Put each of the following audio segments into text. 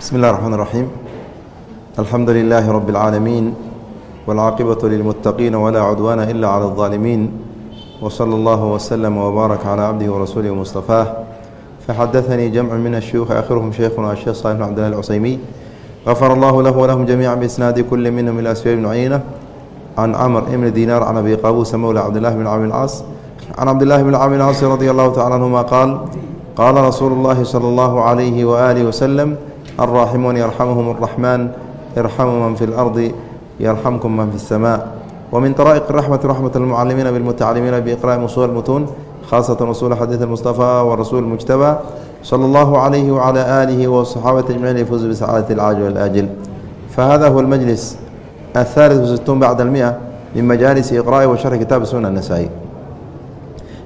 بسم الله الرحمن الرحيم الحمد لله رب العالمين والعاقبة للمتقين ولا عدوان إلا على الظالمين وصلى الله وسلم وبارك على عبده ورسوله ومصطفاه فحدثني جمع من الشيوخ آخرهم شيخنا الشيخ صالح بن عبد الله العثيمي غفر الله له ولهم جميعا بإسناد كل منهم إلى أسفياء بن عيينة عن عمر بن دينار عن أبي قابوس مولى عبد الله بن عامر العاص عن عبد الله بن عامر العاص رضي الله تعالى عنهما قال قال رسول الله صلى الله عليه وآله وسلم الراحمون يرحمهم الرحمن ارحموا من في الأرض يرحمكم من في السماء ومن طرائق الرحمة رحمة المعلمين بالمتعلمين بإقراء أصول المتون خاصة أصول حديث المصطفى والرسول المجتبى صلى الله عليه وعلى آله وصحابة أجمعين يفوز بسعادة العاجل والآجل فهذا هو المجلس الثالث وستون بعد المئة من مجالس إقراء وشرح كتاب السنة النسائي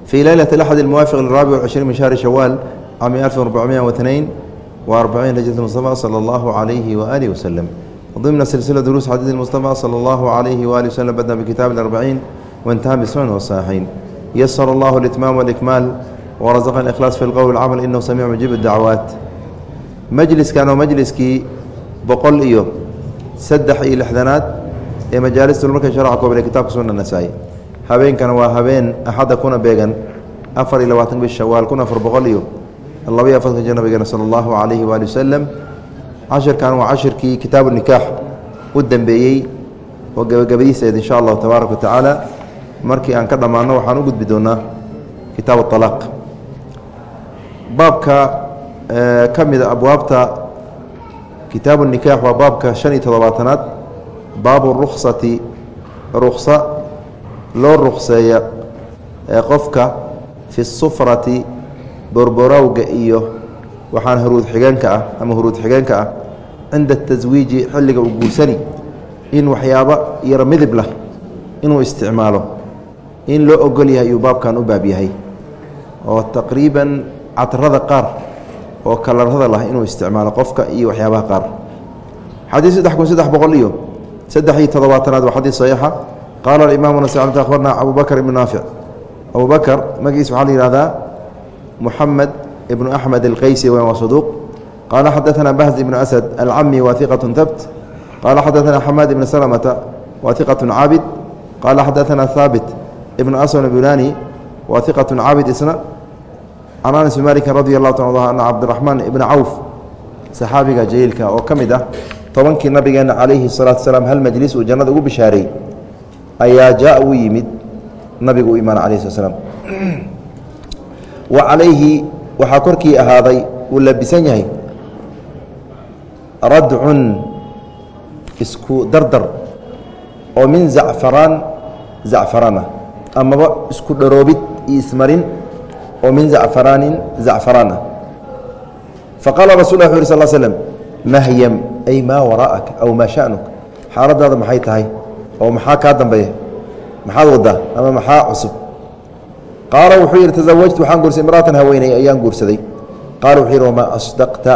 في ليلة الأحد الموافق للرابع والعشرين من شهر شوال عام 1442 وأربعين هجرة المصطفى صلى الله عليه وآله وسلم ضمن سلسلة دروس حديث المصطفى صلى الله عليه وآله وسلم بدأ بكتاب الأربعين وانتهى بالسنن والصحيحين يسر الله الإتمام والإكمال ورزقنا الإخلاص في القول والعمل إنه سميع مجيب الدعوات مجلس كانوا مجلسكii boqol iyo saddex iyo lixdanaad ee majaalista marka sharca kooban ee kitaabka sunna nasaa-i habeenkana waa habeen axadda kuna beegan afar iyo labaatan bish shawaal kun afar boqol iyo labaiyo afartan jir nabigeena sala allahu calayhi waali wasalam cashirkan waa cashirkii kitaabu nikaax u dambeeyey oo gabagabadiisaed insha allahu tabaaraka wa tacaala. Markii aan ka dhammaanno waxaan u gudbi doonaa kitaabu alaaq baabka ka mida abwaabta kitaabu nikaax waa baabka shan iyo toddobaatanaad. Baabu ruksati ruksa loo rukseeya qofka fi sufrati borborowga iyo waxaan huruud xigeenka ah ama huruud xigeenka ah cinda taswiiji xilliga uu guursani in waxyaabo yaro midib lah inuu isticmaalo in loo ogol yahay iyuu baabkan u baab yahay oo taqriiban catrada qaar oo kalarada lah inuu isticmaalo qofka iyo waxyaabaha qaar. Xadiid saddex kun saddex boqol iyo saddex iyo toddobaatanaad waa xadiid saxiixa. Qaala alimaamu nas akhbarna abu bakr ibnu naafic abu bakr magiis waxaa la yihahdaa محمد بن أحمد القيسي وهو صدوق قال حدثنا بهز بن أسد العمي واثقة ثبت قال حدثنا حماد بن سلمة واثقة عابد قال حدثنا ثابت ابن أسون البناني واثقة عابد إسنا عن أنس بن مالك رضي الله تعالى عنه أن عبد الرحمن بن عوف صحابيga جليلka oo ka mid ah tobankii nabigeena calayhi الصلاaةu وسلام hal majlis uu jannada ugu bishaaray ayaa jaa u yimid nabigu u imaan alayه الsلام wa calayhi waxaa korkii ahaaday uu labisan yahay. Radcun isku dardar oo min zacfaraan zacfaraan ah amaba isku dharoobid iyo ismarin oo min zacfaraanin zacfaraan ah faqaala rasul wuxu yh sal slm mahyam ay maa waraa'aka aw maa sha'nuk. Xaaladaada maxay tahay? Oo maxaa kaa dambeeya? Maxaad waddaa ama maxaa cusub qaala wuxuu yidhi tasawajtu waxaan guursaday imraatan haweeney ayaan guursaday. Qaala wuxuu yidhi wamaa asdaqta?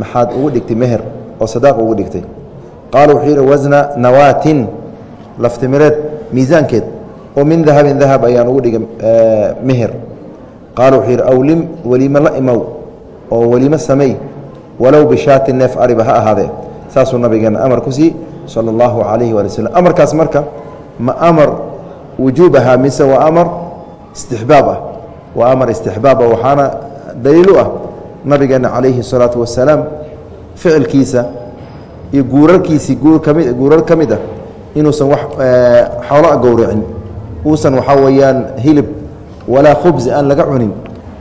Maxaad ugu dhigtay meher oo sadaaq ugu dhigtay. Qaala wuxuu yidhi wasna nawaatin laftimireed miisaankeed oo min dahabin dahab ayaan ugu dhigay meher. Qaala wuxuu yidhi awlim welimo la imow oo welimo sameey walow bishaati neef ariba ha ahaadee saasuu nabigeena amar ku sii sala allahu calayhi waali waslm amarkaas marka ma amar wujuub ahaa mise waa amar istixbaab ah. Waa amar istixbaaba ah, waxaana daliilu ah nabigeena calayhi الsalaatu wasalaam ficilkiisa iyo guurarkiisii guur kami guurar ka mid ah inuusan wax eh, xoolo gowracin. Uusan waxaa weeyaan hilib walaa khubsi aan laga cunin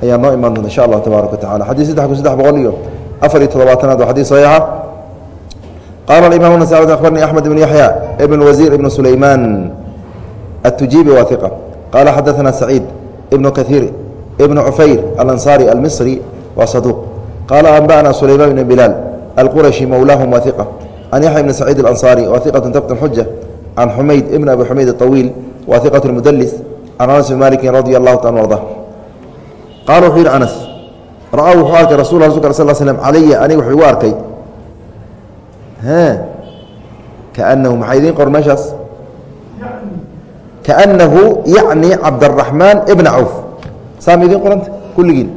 ayaa noo imaan doonta insha allah tabaaraka wa xadiis saddex kun saddex boqol iyo afar iyo toddobaatanaad waa xadiis saxiixa. Qaala alimaam nasacid akhbarnii axmed ibn yaxya ibn wasiir ibn sulaymaan atujiibi waa iqa qال xadثna سعيid بن kaثيir بن cufayr الأنصاري المصري wa صدوq qال أنbأna سulayman بن بiلاal الqرشي mولاهم وثقة عن يحيى بن سعيid الأنصاري وثقة tبت xujة عن xumayd بن أبي xumayd الطويل وثقة المdلس عن أنس بن مالك رضي الله taعالى أرضاه qال wuxuu yihi أنس ra'aa wuxuu arkay rasul رsulk sل sلم calaya aniga wuxuu igu arkay كأنhu maxaa idiin qor meeshaas kaأnahu yacni cabdالرaحmaan بna cawf saa ma idiin qoranta kulligiin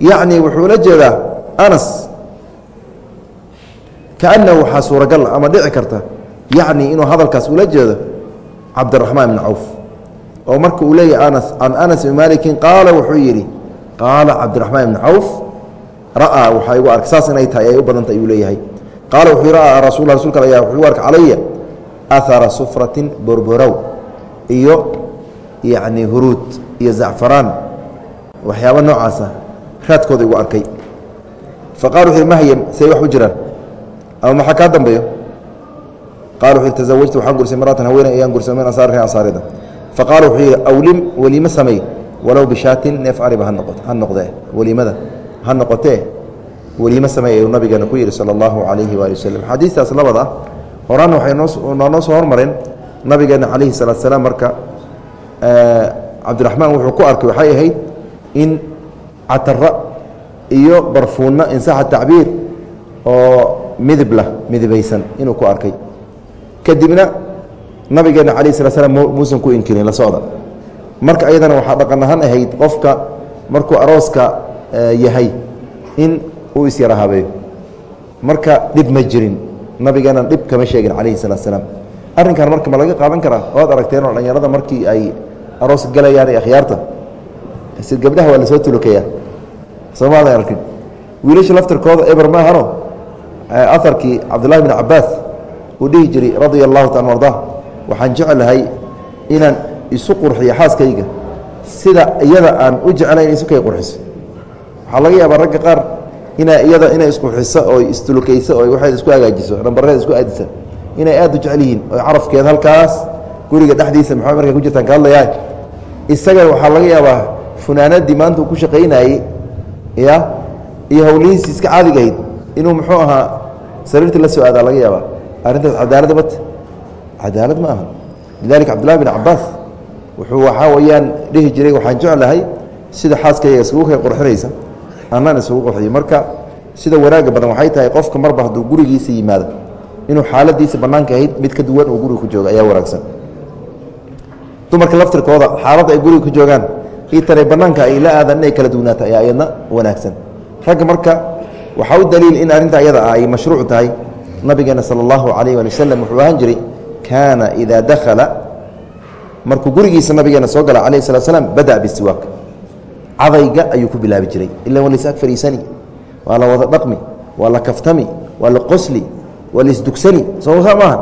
yacni wuxuu la jeedaa anas kaanahu waxaa suuragal ama dhici karta yacni inuu hadalkaas ula jeedo cabdiraxmaan ibn cawf oo marka uu leeyahy anas can anas ibn malikin qaala wuxuu yidhi qaala cabdiraxmaan ibn cawf ra'aa waxaa igu arkay saas inay tahay ay u badanta ayuu leeyahay qaala wuxuu ra'aa rasul rasulka ayaa wuxuu igu arkay calaya ahara sufratin borborow iyo yacni huruud iyo zacfaraan waxyaaba noocaasa raadkooda igu arkay. Faqala wuxu mahyam say wax u jiraan. Ama maxaa kaa dambeeyo? Qala wuxu tazawajtu waxaan gursay maratan haweeney ayaan gursay min ansaari ansaarida. Faqaala wuxuu yidhi awlim weliimo samey walow bishaatin neef ariba ha noqdee weliimada ha noqotee weliimo samey ayuu nabigeena ku yidhi sala allahu calayhi waali waslem xadiistaas labada horaan waxay noonoo soo hormareen nabigeena calayhi salaatu salaam marka cabdiraxmaan wuxuu ku arkay waxay ahayd in catara iyo barfuunno insaxa tacbiir oo midib lah midibaysan inuu ku arkay. Kadibna nabigeena calayh sala slam muusan ku inkirin la socda. Marka ayadana waxaa dhaqan ahaan ahayd qofka markuu arooska yahay in uu isyara habeeyo marka dhib ma jirin nabigeena dhib kama sheegin calayhi salaatu salaam arrinkan marka ma laga qaadan karaa? Waad aragteen oo dhalinyarada markii ay aroos galayaan ee akhyaarta. Si gabdhaha waa la soo tulukayaa soomaadan arkin. Wiilasha laftirkooda eber maahano aharkii cabdullahi bn cabaas uu dhihi jiray radia allahu taala arda waxaan jeclahay inaan isu qurxiyo xaaskayga. Sida iyada aan u jeclayn isu kay qurxiso. Waxaa laga yaabaa ragga qaar ina iyada inay isqurxiso oo istulukayso oo waxay isku hagaajiso dhambareed isku aadisa inay aad u jecel yihiin oo carafkeed halkaas guriga dhexdiisa maxaa markay ku jirtaan ka hadlayaa isaga waxaa laga yaabaa funaanadii maanta uu ku shaqaynayey ya iyo hawlihiisi iska caadigahayd inuu muxuu ahaa sariirta la soo aadaa laga yaabaa. Arrintaas cadaalad bat cadaalad ma aha. Lidalika cabdullahi bin cabaas wuxuu waxaa weyaan dhihi jiray waxaan jeclahay sida xaaskayga isugu kay qurxinaysa annaan isugu qurxiyo. Marka sida wanaagga badan waxay tahay qofka marba hadduu gurigiisa yimaado inuu xaaladiisa bannaanka ahayd mid ka duwan uu guriga ku jooga ayaa wanaagsan. Dumarka laftirkooda xaaladda ay guriga ku joogaan io tane bannaanka ay la aadaan inay kala duwnaata ayaa iyadna wanaagsan. Ragga marka waxaa u daliil in arrinta ayada ah ay mashruuc tahay. Nabigeena sala allahu calayh waali wasalam wuxuu ahaan jiray kaana idaa dakhala markuu gurigiisa nabigeena soo gala calayh salat slam bada bisiwaak cadayga ayuu ku bilaabi jiray ila waa lays ag fariisani waa la wada dhaqmi waa la kaftami waa la qosli waa laisdugsani soo maaha?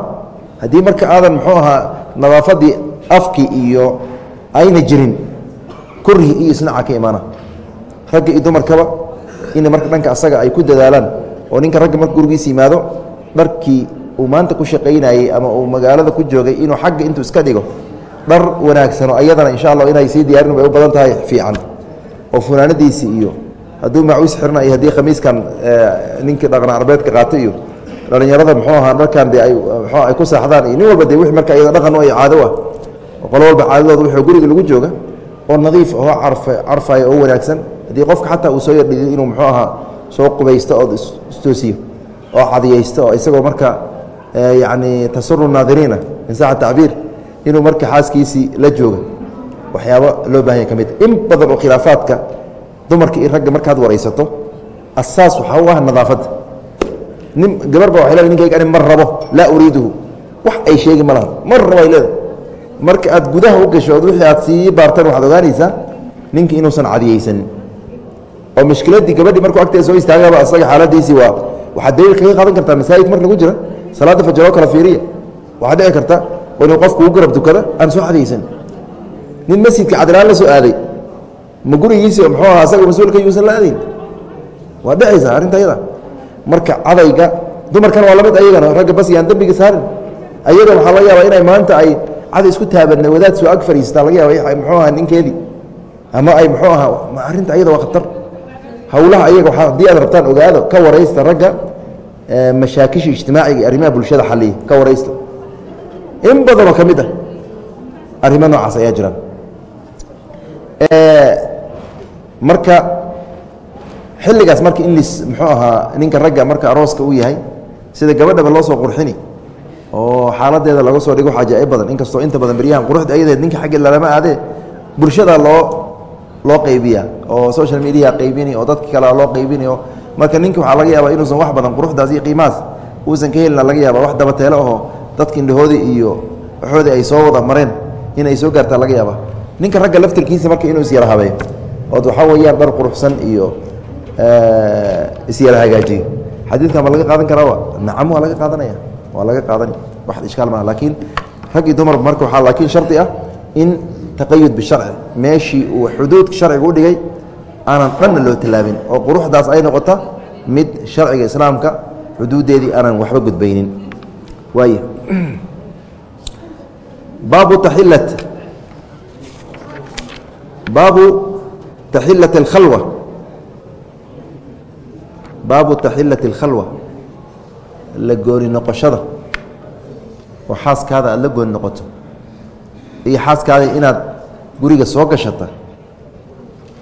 Haddii marka aadan muxuu ahaa nadaafadii afki iyo ayna jirin kurhi iyo isnaca ka imaana. Ragga iyo dumarkaba in marka dhanka asaga ay ku dadaalaan oo ninka ragga marka gurigiisa yimaado dharkii uu maanta ku shaqaynayey ama uu magaalada ku joogay inuu xagga intuu iska dhigo dhar wanaagsano ayadana insha allah inay sii diyaarin bay u badan tahay fiican. Oo funaanadiisii iyo hadduu macuus xirna iyo haddii khamiiskan ninkii dhaqna arbeedka qaato iyo dhallinyarada muxuu ahaa dharkan de ay mxu ay ku saaxdaan iyo nin walba de wixii marka iyada dhaqan ay caado ah. Qolo walba caadadooda wuxuu guriga lagu jooga oo nadiif oo carfa carfaya oo wanaagsan. Haddii qofka xataa uu soo yardhigo inuu muxuu ahaa soo qubaysto oo istoosiyo oo cadiyaysto oo isagoo marka yacni tasuru naadiriina min saaca tacbiir inuu marka xaaskiisii la jooga. Waxyaabo loo bahanya ka mid in badan oo khilaafaadka dumarka iyo ragga markaad waraysato asaas waxaa u ah nadaafadda nin gabar ba waxay leedahay ninkayga mar rabo laa uriiduhu. Wax ay sheegi ma laha. Mar rabo ay marka aad gudaha u gasho od wixii aad sii baartaan waxaad ogaanaysaa ninki inuusan cadiyeysanin oo mushkiladii gabadhii markuu agteeda soo istaagaba asaga xaaladiisii waa waxaad daliil kaga qaadan kartaa masaajid marka lagu jira salaadda fajaroo kala fiiriya. Waxaa dhici karta inuu qofku u garab tukada aan soo cadaysan nin masjidka cadlaan la soo aaday ma gurigiisi muxuu ahaa asaga mas'uulka yuusan la aadayn? Waa dhecaysaa arrinta marka cadayga dumarkan waa la mid ayagana ragga bas yaan dembiga saarin. Ayaga waxaa laga yaabaa inay maanta ay caday isku taabanna wadaad soo ag fariistaa laga yaaba muxuu ahaa ninkeedii? Ama ay muxuu ahaa arrinta ayada waa khatar. Howlaha ayaga haddii aad rabtaan ogaado ka waraysta ragga mashaakisha ijtimaaciga iyo arrimaha bulshada xaliya ka waraysta. In badanoo ka mid ah arrimo noocaas ayaa jiraan marka xilligaas marka in lis muxuu ahaa ninka ragga marka arooska u yahay sida gabadhaba loo soo qurxini oo xaaladeeda laga soo dhigo wax badan inkastoo inta badan beryahan quruxda ayadeed ninka xagge lalama aadee bulshada loo loo qaybiya oo social media qaybini oo dadka kale loo qaybini oo marka ninka waxaa laga yaabaa inuusan wax badan quruxdaas iyo qiimahaas uusan ka helina laga yaaba wax dabateelo aho dadka indhahoodii iyo waxoodii ay soo wada mareen in ay soo gaartaa laga yaaba ninka ragga laftirkiisa marka inuu isyara habeeyo ood waxaa weeyaan dhar quruxsan iyo isyara hagaajiyo xadiidkan ma laga qaadan karaaba nacam waa laga qaadanaya. Waa laga qaadan. Wax ishkaal maaha laakiin rag iyo dumar marka waxaa laakiin shardi ah in taqayud bisharci. Meeshii uu xuduudka sharciga u dhigay aanan dhanna loo tallaabin oo quruxdaas ay noqota mid sharciga islaamka xuduuddeedii aanan waxba gudbaynin. Waay baabu taxilat baabu taxilat اlkhalwa baabu taxilat اlkhalwa la gooni noqoshada. Oo xaaskaada aada la gooni noqoto. Iyo xaaskaada inaad guriga soo gashata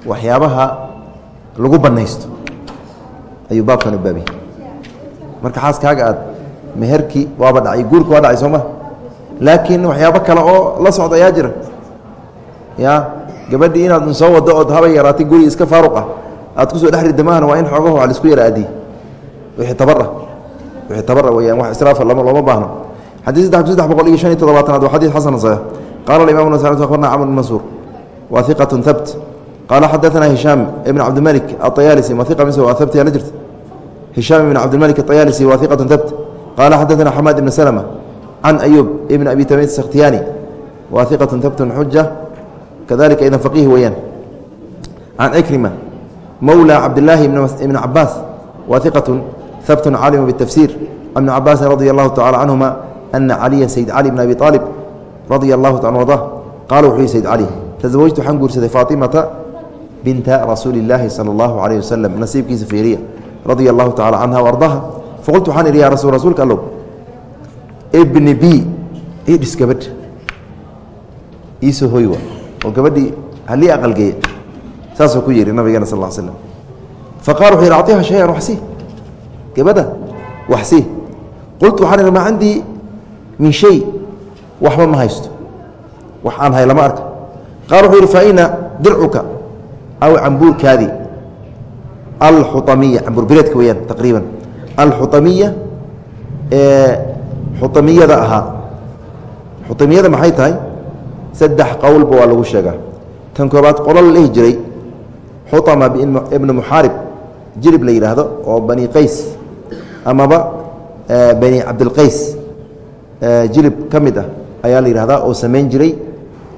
waxyaabaha lagu banaysto ayuu baabkan u baabiyey marka xaaskaaga aad meherkii waaba dhacay guurka waa dhacay soo ma laakiin waxyaabo kale oo la socda ayaa jira. Ya gabadhii inaad soo wado ood habay yaraatay guri iska faaruq ah aad kusoo dhex rida maahan waa in xoogaho a laisku yara aadiye wixii tabara wixii tabara weyaan wax israafa lama looma baahno xadii saddex saddex boqol iyo shan iyo toddobaatanaad waa xadiid xasan saxiix qaala alimam nas akhbarna camr bn mansuur wa iqat habt qaala xadaثana hishaam ibn cabdimalik aطayaalisi wa iqa mise waa habt yaa la jirta hishaam ibn cabdimalik aطayaalisi wa iqat habt qaala xadaثana xamaad ibn slma can ayuub ibn abi tamiid sakhtiyani wa iqat habt xuja kadalika idan faqiih weeyaan can cikrima mowlى cabdilaahi ibn cabaas wa iqat habt caalima bالtafsir ibn cabaasin radi allahu tacala canhuma ana caliya sayd cali bn abi aalib radia allahu ta arda qaala wuxuu yihi sayd cali tasawajtu waxaan guursaday faatimata binta rasuuli اllaahi salى اllahu alayh wasalam nasiibkiisa fiiriya radia allahu tacala canha ardaha faqultu waxaan idhi ya rasul rasuulka allow ibni b idhis gabadh iisoo hoy wa oo gabadhii halii aqalgeeya saasuu ku yihi nabigeena sal l slm faqala wuxuu yidhi acطiha shayan waxsi gabadha waxsi qultu waxaan idhi maa cindii min shay waxba ma haysto. Wax aan hay lama arka qaala wuxuu yidhi faina dircuka aw cambuurkaadii alxuamiya cambuur bireedka weyaan taqriiban. Alxuamiya ee xuamiyada ahaa. Xuamiyada maxay tahay? Saddex qowlba waa lagu sheegaa. Tan koobaad qolo la dhihi jiray xuama ibnu muxaarib jirib la yidhaahdo oo bani qays amaba bani cabdilqays jilib ka mid ah ayaa la yidhahdaa oo samayn jiray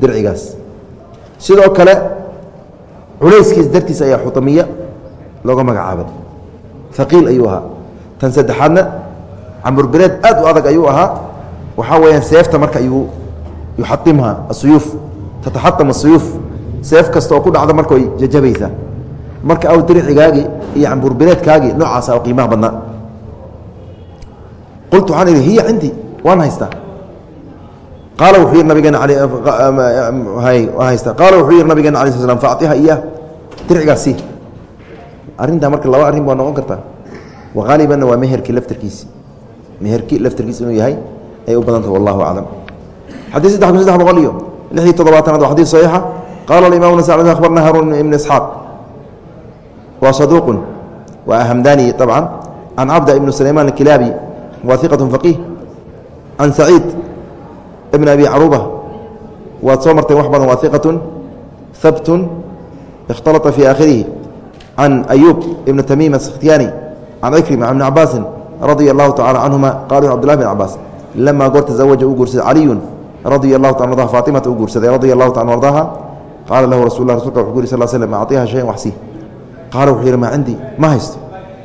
dircigaas. Sidoo kale culayskiis dartiis ayaa xuamiya looga magacaabay. Aqiil ayuu ahaa. Tan saddexaadna camburbireed aad u adag ayuu ahaa. Waxaa weyaan seefta marka ayuu yuxaimha asuyuuf tataxaam asuyuuf seef kasta oo ku dhacda marka way jajabaysaa marka aw dircigaagii iyo camburbireedkaagii noocaasa oo qiimaha badnaa. Qultu waxaan idhi hiya cindii waan haystaa. Qaala wuxuu yidhi nabigeena haysta qaala wuxuu yidhi nabigeena ala sl slam faacطiha iyaah dircigaas sii. Arrintaa marka laba arrin baa noqon kartaa. Waqaalibanna waa meherkii laftarkiisi meherkii laftarkiisi inuu yahay ay u badanta wallahu aclam. Xadii saddex kun saddex boqol iyo lix iyo toddobaatanaad waa xadii saxiixa qaala alimam nas akhbarna haruun ibn isxaaq waa saduuqun waa hamdani طabcan can cabda ibn sulayman alkilaabi wa iqat faqiih can saciid ibn abi caruba waad soo marteen wax badan waa iqatu habtun اkhtalطa fi aakhirihi can ayuub ibn tamiim askhtiyani can cikrima can ibni cabaasin radia allahu tacala canhuma qala cbdullah bn cabaas lama goor taزawaja uu guursaday caliyun radia allahu ta ardaha faatimata u guursaday radia allahu ta ardaha qaala lahu rasul rasulka wuxu ku yiri sal slm aciha shayan wax sii qaala wuxuu yidhi maa cindii ma haysto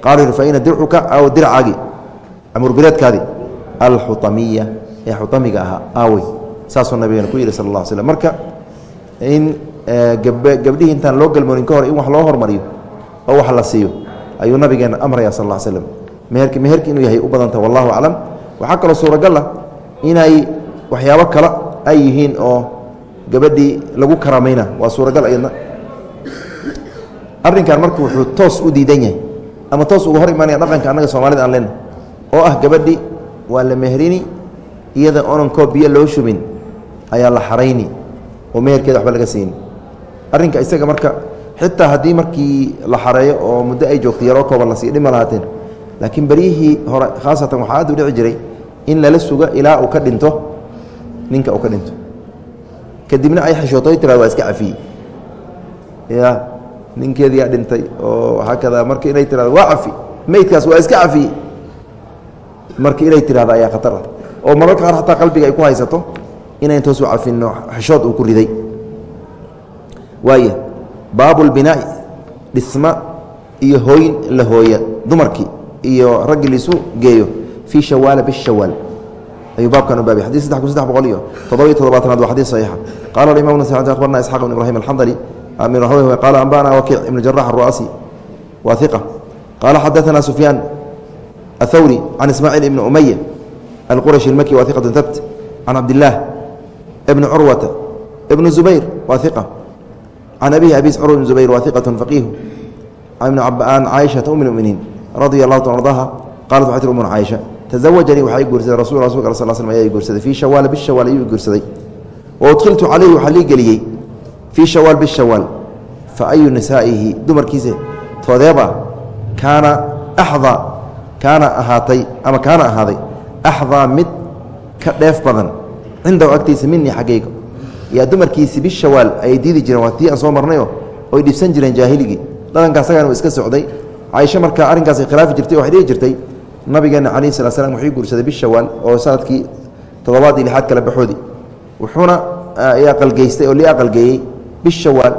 qaala yidhi faina dircuka aw dircaagi amurbireedkaadii alxutamiya ee xutamiga ahaa aawey saasuu nabigeen ku yidhi sal alla slm marka in gabdhihii intaan loo galmoonin ka hor in wax loo hormariyo oo wax la siiyo ayuu nabigeena amraya sal alla slm meherki meherki inuu yahay u badanta wallahu aclam waxaa kaloo suuragal ah inay waxyaabo kale ay yihiin oo gabadhii lagu karamayna waa suuragal ayadna. Arrinkan marka wuxuu toos u diidan yahay ama toos uga hor imaanaya dhaqanka annaga soomaalida aan lena oo ah gabadhi waa la meherini iyada onan koo biyo loo shubin ayaa la xarayni oo meherkeeda waxba laga siini arrinka isaga marka xitaa haddii markii la xareeyo oo muddo ay joogto yaroo kooban la dhima lahaateen laakiin beryihii hore khaasatan waxaa aad u dhici jiray in lala suga ilaa uu ka dhinto ninka uu ka dhinto kadibna ay xishooto ay tirado waa iska cafiyey. Ya ninkeediyaa dhintay oo haakada marka inay tirado waa cafi meydkaas waa iska cafiyey. Marka inay tirahdo ayaa khatar ah. Oo mararka qaar xataa qalbiga ay ku haysato inayn toosu cafino xishood uu ku riday. Waaya baabu lbinaa'i dhisma iyo hooyn la hooya dumarkii iyo raggii laisu geeyo fii shawaala bishawaal ayuu baabkan u baabay xadis saddex kun saddex boqol iyo toddoba iyo toddobaatanaad waa xadiis saxiixa. Qala alimam nas akhbarna isxaq ibn ibrahim alxandali min rahweh qala anbana wakiic ibn jarax aru'aasi wa iqa qala xadaثana sufyaan athawri can ismaaciil ibni umaya alqurashi اlmaki wa iqatu habt can cabdillaah ibni curwata ibn zubayr wa iqa can abihi abis curwa ibn zubayr wa iqatu faqiihu. Can caaishata um muminiin radia allahu ta ardaha qalat waxay tir umuna caaisha tزawajanii waxaa i guursaday rasul rasulka sl sl ayaa i guursaday fii shawaal bishawaal ayuu i guursaday wa udkhiltu calayhi waxaa lii geliyey fii shawaal bishawaal fa ayu nisaa'ihi dumarkiisa toodeeba kaana axdaa kaana ahaatay ama kaana ahaaday axdaa mid ka dheef badan cindahu agtiisa minii xaggayga yaa dumarkiisi bishawaal ayay diidi jireen waa tii aan soo marnayo oy dhibsan jireen jaahiligii dhaqanka asagaan iska socday caaisho markaa arrinkaas ay khilaafi jirtay waxay dhihi jirtay nabigeena calayh sala slam wuxuu guursaday bishawaal oo sannadkii toddobaad iyo lixaad kale baxoodi. Wuxuuna aqalgeystay oo lii aqalgeeyey bishawaal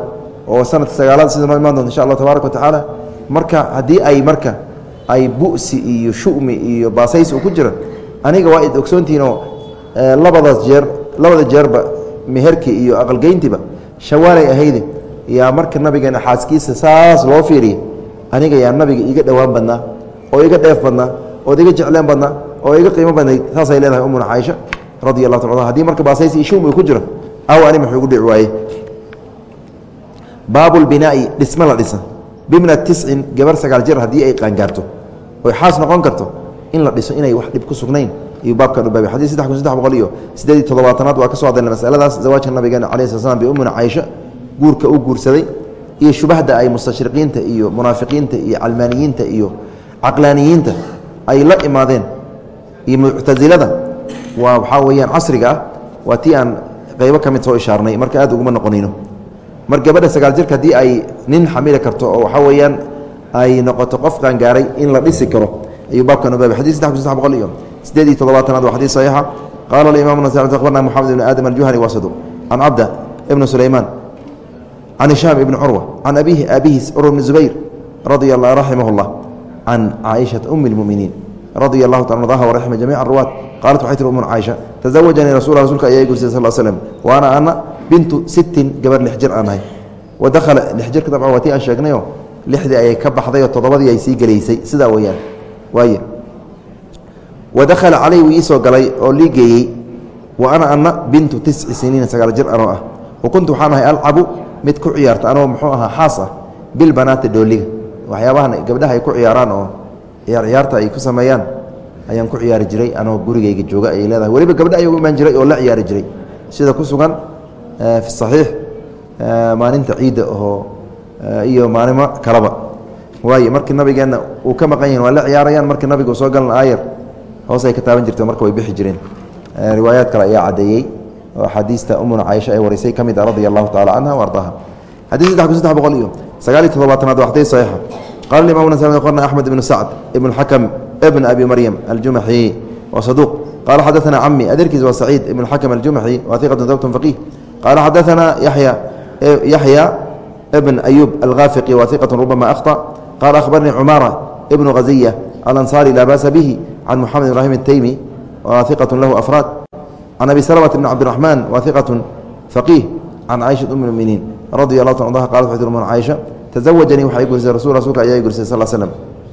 oo sanadka sagaalaad sida noo doonta insha allah tabaaraka wa marka haddii ay marka ay bu'si iyo shumi iyo baasaysi u ku jira aniga waa id ogsoontihiinoo labadaas jeer labada jeerba meherkii iyo aqalgeyntiiba shawaalay ahayde yaa marka nabigeena xaaskiisa saas loo fiiriya aniga yaa nabiga iiga dhowaan badnaa oo iga dheef badnaa ood iga jecleen badnaa oo iga qiimo badnayd saasay leedahay umuna caaisha radi allah ta haddii marka baasaysi shum uu ku jiro aw ani muxuu gu dhici waaye baabu lbinaa'i dhisme la dhisa. Bimna tiscin gabar sagaal jir haddii ay qaangaarto oy xaas noqon karto in la dhiso inay wax dhib ku sugnayn ayuu baabkan u baabay xadii saddex kun saddex boqol iyo siddeed iyo toddobaatanaad waa ka soo hadalna masaladaas. Zawaajka nabigeena calayi sla slam biummuna caaisha guurka u guursaday iyo shubahda ay mustashriqiinta iyo munaafiqiinta iyo calmaaniyiinta iyo caqlaaniyiinta ay la imaadeen. Iyo muctasilada waa waxaa weyaan casriga ah. Waa tii aan qaybo ka mid soo ishaarnay. Marka aad uguma noqonayno. Mar gabadha sagaal jirka haddii ay nin xamili karto oo waxaa weeyaan ay noqoto qof qaangaaray in la dhisi karo. Ayuu baabkan u baabay. Xadis saddex kun saddex boqol iyo siddeed iyo toddobaatanaad waa xadiis saxiixa. Qaala alimaam nas akhbarna moxamed ibn aadam aljuhani wasadu can cabda ibn sulaymaan can hishaam ibni curwa can abiihi aabihiis curwa bni zubayr radia raximah llah can caaishaa um اlmuminiin radia allahu ta ardaha waraxima jamica ruwaat qaalat waxay tiri umuna caaisha tazawajanii rasul rsulka ayaa gursay sal slm wa ana ana bintu sittin gabar lix jir aan ahay wa dakhala lix jirka dabcan waa tii aan sheegnayo lixdii ayay ka baxdayoo toddobadii ay sii gelaysay sidaa weyaan waaye wa dakhala calay wuu iisoo galay oo lii geeyey wa ana ana bintu tisci siniina sagaal mid ku ciyaarta anoo waxyaabahan gabdhaha ay ku ciyaaraan oo ciyaar ciyaarta ay ku sameeyaan ayaan ku ciyaari jiray anoo gurigayga jooga ayay leedahay. Weliba gabdha ayuu imaan jiray oo la ciyaari jiray. Sida ku sugan fi saxiix maalinta ciidda oo iyo maalimo kaleba waaye markii nabigeenna uu ka maqan yahin waa la ciyaarayaan markii nabiga uu soo galan aayar hoos ay ka taaban jirta marka way bixi jireen. Riwaayaad kale ayaa caddeeyey oo axaadiista umuna caaisha ay warisay ka mid ah radia allahu tacala canha wa ardaha xadis saddex kun saddex boqol iyo sagaaliy todobaatanaad waa xadiis saxiixa qaala imamuna sl qorna axmed ibnu sacd ibn xakam ibn abi maryam aljumaxi wa saduuq qaala xadaana cami adeerkiis waa saciid ibn xakam aljumaxi waa iqatun dabtun faqiih qaala xadaana yaxya ibn ayuub alghaafiqi waa iqatun rubama akhta qaala ahbarnii cumaara ibnu haziya alansaari laa baasa bihi can muxamed ibraahim ataymi waa iqatun lahu afraad can abi salmat ibn cabdiraxmaan waa iqatun faqiih can caaishat um muminiin radi allah ta anha qalat waxay tir umuna caaisha tزawajanii waxaa i gursay rasul rasulka ayaa gursay sal slm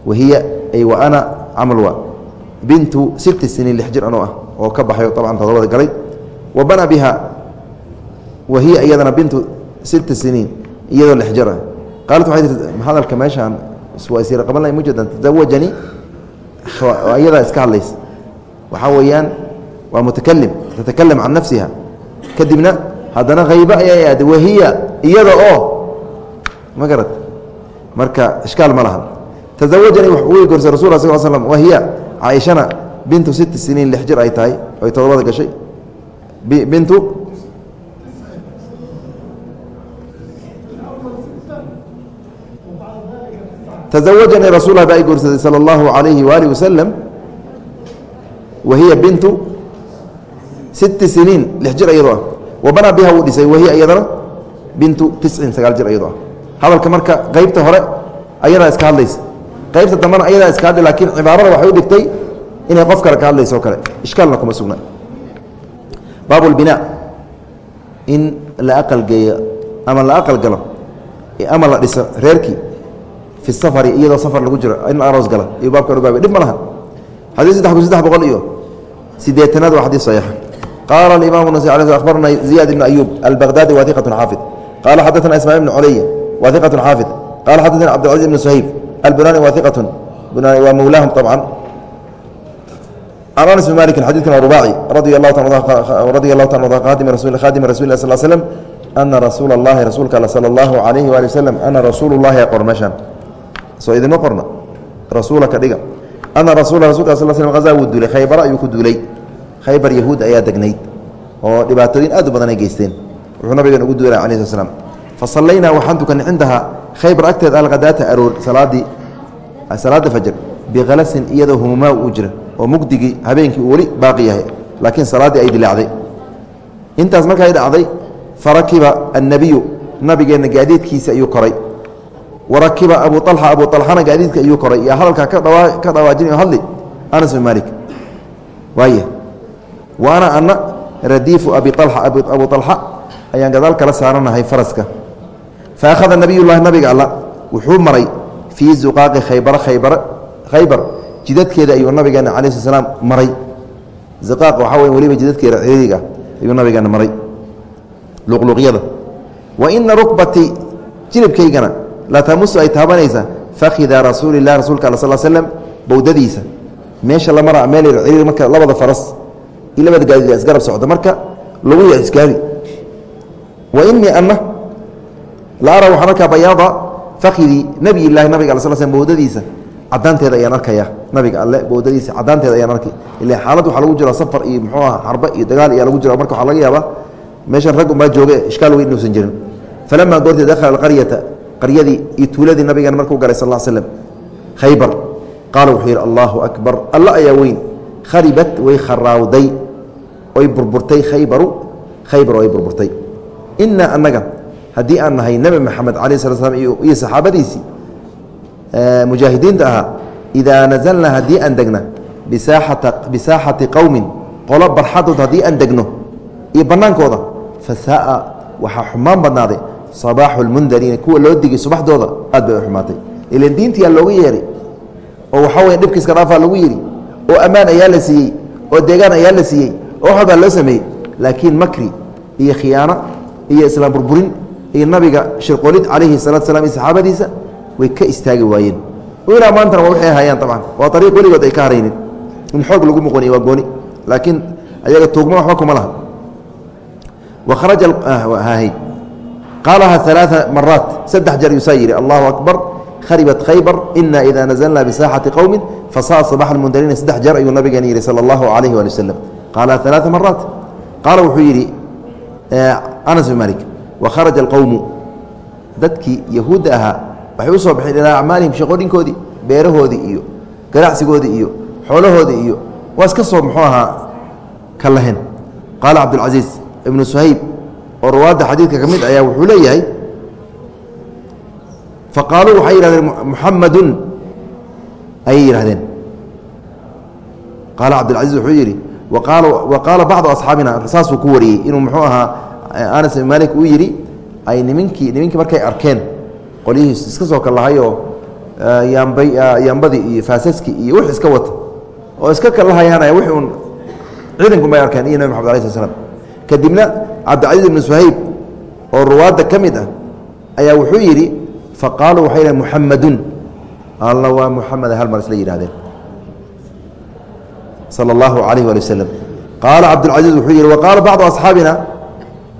wahiya ay wa ana camalwa bintu sitti siniin lix jir anoo ah oo ka baxayo abcan todobada galay. Wa bana biha wahiya iyadana bintu sitti siniin iyadoo lix jir ah. Qaalat waxay tii hadalka meeshaan waa isira qaban lahay mujadan tazawajanii iyadaa iska hadlaysa. Waxaa weeyaan waa mutakalim tatakalam can nafsiha. Kadibna haddana haybe ayay aada wahiya iyada oo ma garat marka ishkaal ma lahan tazawajanii wuxuu u gorsay rasul sal slm wahiya caaishana bintu sita siniin lix jir ay tahay oy todobada gashay. Bintu? Tazawajanii rasulah baa i goorsaday sala allahu alayhi waalihi wasalam wahiya bintu sita siniin lix jir iyadoo ah wabanaa biha wuu dhisay wahiya iyadana bintu tiscin sagaal jir iyadoo ah. Hadalka marka qeybta hore ayadaa iska hadlaysa. Qeybta dambena ayadaa iska hadlay lakiin cibaarada waxay u dhigtay inay qof kale ka hadlayso o kale. Ishkaalna kuma sugna. Baab اlbinaa in la aqalgeeyo ama la aqal galo ama la dhiso reerkii fi safari iyadoo safar lagu jiro in aroos gala iyo baabka baab dhib ma laha. Xadii saddex kun saddex boqol iyo sideetanaad waa xadii saxiixa qala imam abarna ziyad ibn ayub albaqdadi wa iqat xaafid qala xadana ismail ibn culey wa iqat xaafid qala xadana cabdilcaziz ibn suhayb albunani wa iqat bunani waa mowlaahum طabcan can anas bn malikin xadiidkan waa rubaaci radia allahu ta khadima rasul lah sal slm ana rasuula اllahi rasuulka al sala allahu alayhi waali waslm ana rasuul llahi qor meeshan soo idinma qorno rasuula ka dhiga ana rasuula rasulka sal slm hazaa wuu duulay khaybara ayuu ku duulay khaybar yahuud ayaa degnayd oo dhibaatooyin aad u badan ay geysteen. Wuxuu nabigan ugu duulay cala sl slam fa sallaynaa waxaan tukanay cindaha khaybar agteed alkhadaata aroor salaadii salaada fajr bikhalasin iyadoo humumaa uu jira oo mugdigii habeenkii uu weli baaqi yahay laakiin salaaddii ay dilaacday. Intaas markay dhacday farakiba annabiyu nabigeenna gaadiidkiisa ayuu koray. Warakiba abu alxa abu alxana gaadiidka ayuu koray. Iyo hadalkaa ka dhawaajinayo hadli anas bin malik waay wa ana radiifu abi abu alxa ayaan gadaal kala saaranahay faraska. Fa akhada nabiyullahi nabiga alla wuxuu maray fii zuqaaqi khaybara khaybar khaybar. Jidadkeeda ayuu nabigeena cala sl slaam maray. Zuqaaq waxaa wey weliba jidadkeeda ciriiriga ayuu nabigeena maray. Luqluqyada. Wa ina rukbatii jilibkaygana latamusu ay taabanaysa fakhida rasuuli lah rasuulka al sl slm bowdadiisa. Meesha la mara meel ciriir marka labada faras iyo labada gaadiid isgarab socda. Marka lagu ya isgaari wa inii ana la ara waxaan arkaa bayaada fakhidii nabiy lahi nabiga al sl slm bowdadiisa cadaanteeda ayaan arkaya. Nabiga alle bowdadiisa cadaanteeda ayaan arkay. Ila xaalad waxaa lagu jira safar iyo muxuu aha xarbe iyo dagaal ayaa lagu jira marka waxaa laga yaabaa meeshan rag unbaa jooge ishkaal weyn inuusan jirin. Falamaa goortee dakhala qaryata qaryadii iyo tuuladii nabigeena markuu galay sal slm khaybar. Qaala wuxuu yidhi allaahu akbar. Alla ayaa weyn. Kharibat way kharaawday oy burburtay khaybaru khaybar ay burburtay. Inaa annaga haddii aan nahay nebi maxamed calaih sala slam iyo saxaabadiisii mujaahidiinta ahaa idaa nazalnaa haddii aan degna bisaaxati qowmin qolo barxadood haddii aan degno iyo bannaankooda fasaaa waxaa xumaan badnaaday sabaaxu lmundariina kuwa loo digay subaxdooda aad bay u ilan diintiyaa looga yeehay oo waxaa weya dhibka iska dhaafaa lagu yidhi oo ammaan ayaa la siiyey oo deegaan ayaa la siiyey wax walbaa loo sameeyey laakiin makri iyo khiyaano iyo islaam burburin iyo nabiga shirqolid calayhi salatu slam iyo saxaabadiisa way ka istaagi waayeen. Ilaa maantana waa waxay hayaan abcan waa ariiq weligood ay ka haraynin. In xoog lagu muqoniy waa gooni laakiin ayaga tuugma waxba kuma laha. Waraja qaalaha alaaثa maraat saddex jeer yuusaa yidhi allahu akbar kharibat khaybar ina ida nazlna bisaaxati qowmi fasaa sabax mundariina saddex jeer ayuu nabigeena yidhi sala allahu alayhi waali waslem qaalaha alaaثa maraat qaala wuxuu yidhi anas bin malik wakharaja alqowmu dadkii yahuudda ahaa waxay u baxeen ilaa acmaalihim shaqooyinkoodii beerahoodii iyo ganacsigoodii iyo xoolahoodii iyo waa iska soo muxuu ahaa ka lahen qaala cabdulcasiis ibnu suhayb oo rawaadda xadiidka ka mid ayaa wuxuu leeyahay faqaaluu waxay yidhahdeen muxamadun ayay yidhahdeen qaala cabdilcaziz wuxuu yidhi qaala bacdu asxaabina saasuu ku wariyey inuu muxuu ahaa anas bin malik uu yidhi ay nimankii nimankii markay arkeen qolyihiis iska soo kalahayoo yaambay yaambadii iyo faasaskii iyo wix iska wata. oo iska kalahayaanaya wix uun ciidanku bay arkeen iyo nabi maxamed alai sl slam kadibna cabdicasiis ibnu suhayb oo ruwaadda ka mid ah ayaa wuxuu yidhi faqaaluu waxay dhaheen muxamadun alla waa muxameda hal mar isla yidhahdeen sala allahu calayh waali wasalam qaala cabdulcasiis wuxuu yidhi wa qaala bacdu asxaabina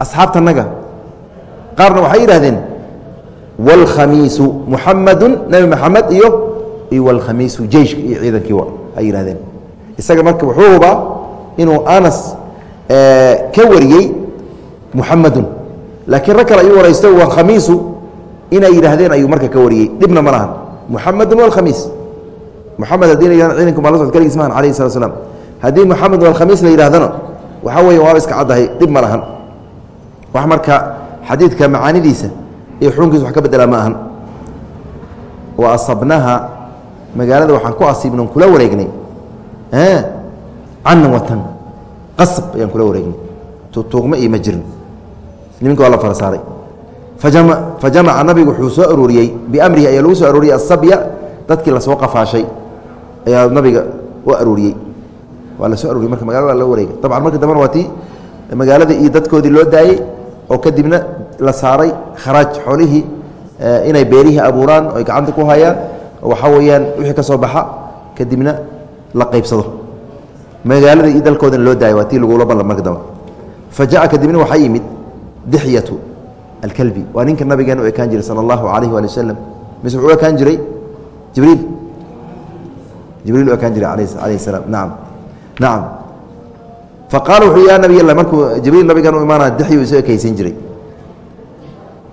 asxaabtanaga qaarna waxay yidhahdeen wاlkhamiisu muxamadu nebi maxamed iyo walkhamiisu jeyshka iyo ciidankii ay yihahdeen isaga marka wuxuu hubaa inuu anas ka wariyey muxamedun laakiin rag kale ayuu waraysto walkhamiisu inay yidhaahdeen ayuu marka ka wariyey. Dhibna ma lahan muxamedun walkhamiis muxamed haddii la yihahdo ciidanku mala socod kaligiis maahan alayhi salatu slam haddii muxamed walkhamiis la yidhahdana waxaa weeye waaba iska caddahay dhib ma lahan. Wax marka xadiidka macaanidiisa iyo xukunkiisa wax ka bedelaa ma ahan. Wa asabnaha magaalada waxaan ku asiibnon kula wareegnay. Canan watan qasab ayaan kula wareegnay. Tutuugma iyo ma jirin. Niminka waa la fara saaray. Fajama fajamaca nabigu wuxuu soo arooriyey biamrihi ayaa lagu soo arooriyey asabya dadkii la soo qafaashay ayaa nabiga u arooriyey waa la soo arooriyey marka magalada waa loo wareegay. Dabcan marka dambena waa tii magaaladii iyo dadkoodii loo daayey oo kadibna la saaray kharaaj xoolihii inay beerihii abuuraan oo ay gacanta ku hayaan. Oo waxaa weeyaan wixii ka soo baxa kadibna la qaybsado. Magaalada iyo dalkoodana loo daayay waa tii lagula ballan marka dambe. Fa jaءa kadibna waxaa yimid dixyatu alkalbi. Waa ninka nabigeena u ekaan jiray sala allahu alayh waali wasalam mise wuxuu ekaan jiray jibriil jibriil u ekaan jiray alayh salaam. Naam. Nacam faqala wuxuu ya nabiy lah markuu jibriil nabigan u imaanaya dixyu isu ekaysan jiray.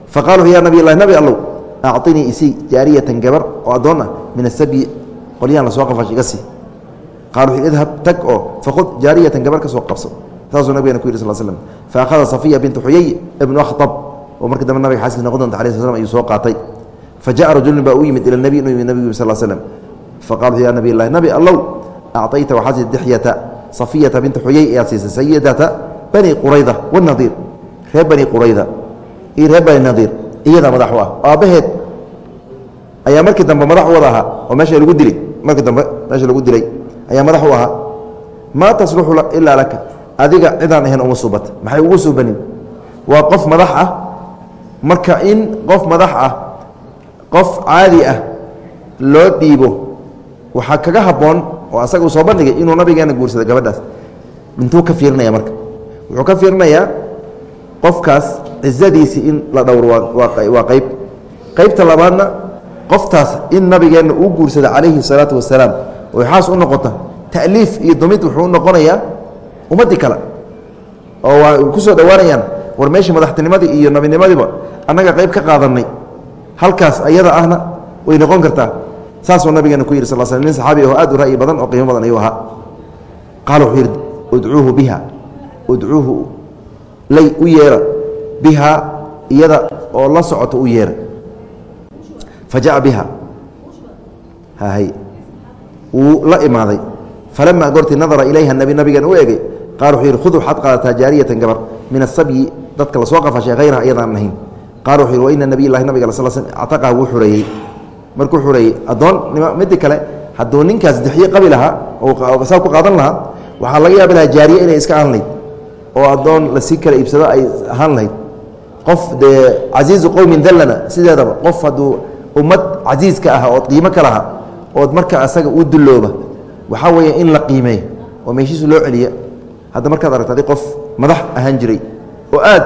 Faqala wuxuu ya nabiy lah nabi allow acطinii isii jaariyatan gabar oo addoon ah min asabyi qolyahan la soo qafash iga sii qala wuxuu idhab tag oo fakhud jaariyatan gabar ka soo qabso. Saasuu nabigena ku yidhi sal slm faakhada safiya bintu xuyay ibnu akhtab oo markii dambe nabiga xaaskiis noqon doonta alay sl slam ayuu soo qaatay. Fa jaءa rajulun baa u yimid ila nabiy inuu yimid nabigu sal slm faqala wuxuu ya nabiy lahi nabi allow acطayta waxaa sii dixyata safiyata binta xuyay ayaad siisay sayidata bani qurayda wanadiir reer bani qurayda iyo reer bani nadiir iyadaa madax u ah aabbaheed ayaa markii dambe madax u wada ahaa oo meesha lagu dilay markii dambe meesha lagu dilay ayaa madax u ahaa maa tasluxu ilaa laka adiga cidaan ahayn uma suubata maxay ugu suubanin waa qof madax ah marka in qof madax ah qof caadi ah loo dhiibo waxaa kaga habboon oo asaga uu soo bandhigay inuu nabigeena guursada gabadhaas. Intuu ka fiirinaya marka. Wuxuu ka fiirinayaa qofkaas cizadiisii in la dhowro waa qayb qaybta labaadna qoftaas in nabigeenna uu guursada calayhi salaatu wasalaam oo xaas u noqota ta'liif iyo dumid wuxuu u noqonayaa ummaddii kale. Oo waa ku soo war meeshii madaxtinimadii iyo nabinimadiiba annaga qayb ka qaadanay halkaas ayada ahna way noqon kartaa saasuu nabigeena ku yidhi sal sl nin saxaabi oo aad u ra'yi badan oo qiimo badan ayuu ahaa. Qaala wuxuu yidhi udcuuhu biha. Udcuuhu lay u yeera biha iyada oo la socoto u yeera. Fa biha. Hay wuu la imaaday. Falama goortii nadara ilayha nabi nabigeena u egey qaala wuxuu yidhi khud waxaad qaadataa jaariyatan gabar. Min asabyi dadka la soo qafashay hayraha iyadaan ahayn qaala wuxuu yidhi waina nabiy lahi nabiga sl actaqaha wuu xureeyey markuu xureeyey addoon midi kale hadduu ninkaas dixiye qabi lahaa oo saa ku qaadan lahaa waxaa laga yaabi lahaa jaariye inay iska ahaan lahayd oo addoon la sii kala iibsado ay ahaan lahayd. Qof dee casiizu qowmin dallana sideedaba qof hadduu ummad casiiska ah ood qiimo ka laha ood marka asaga u dullooba waxaa weeye in la qiimeeyo oo meeshiisu loo celiya hadda markaad aragta adi qof madax ahaan jiray oo aad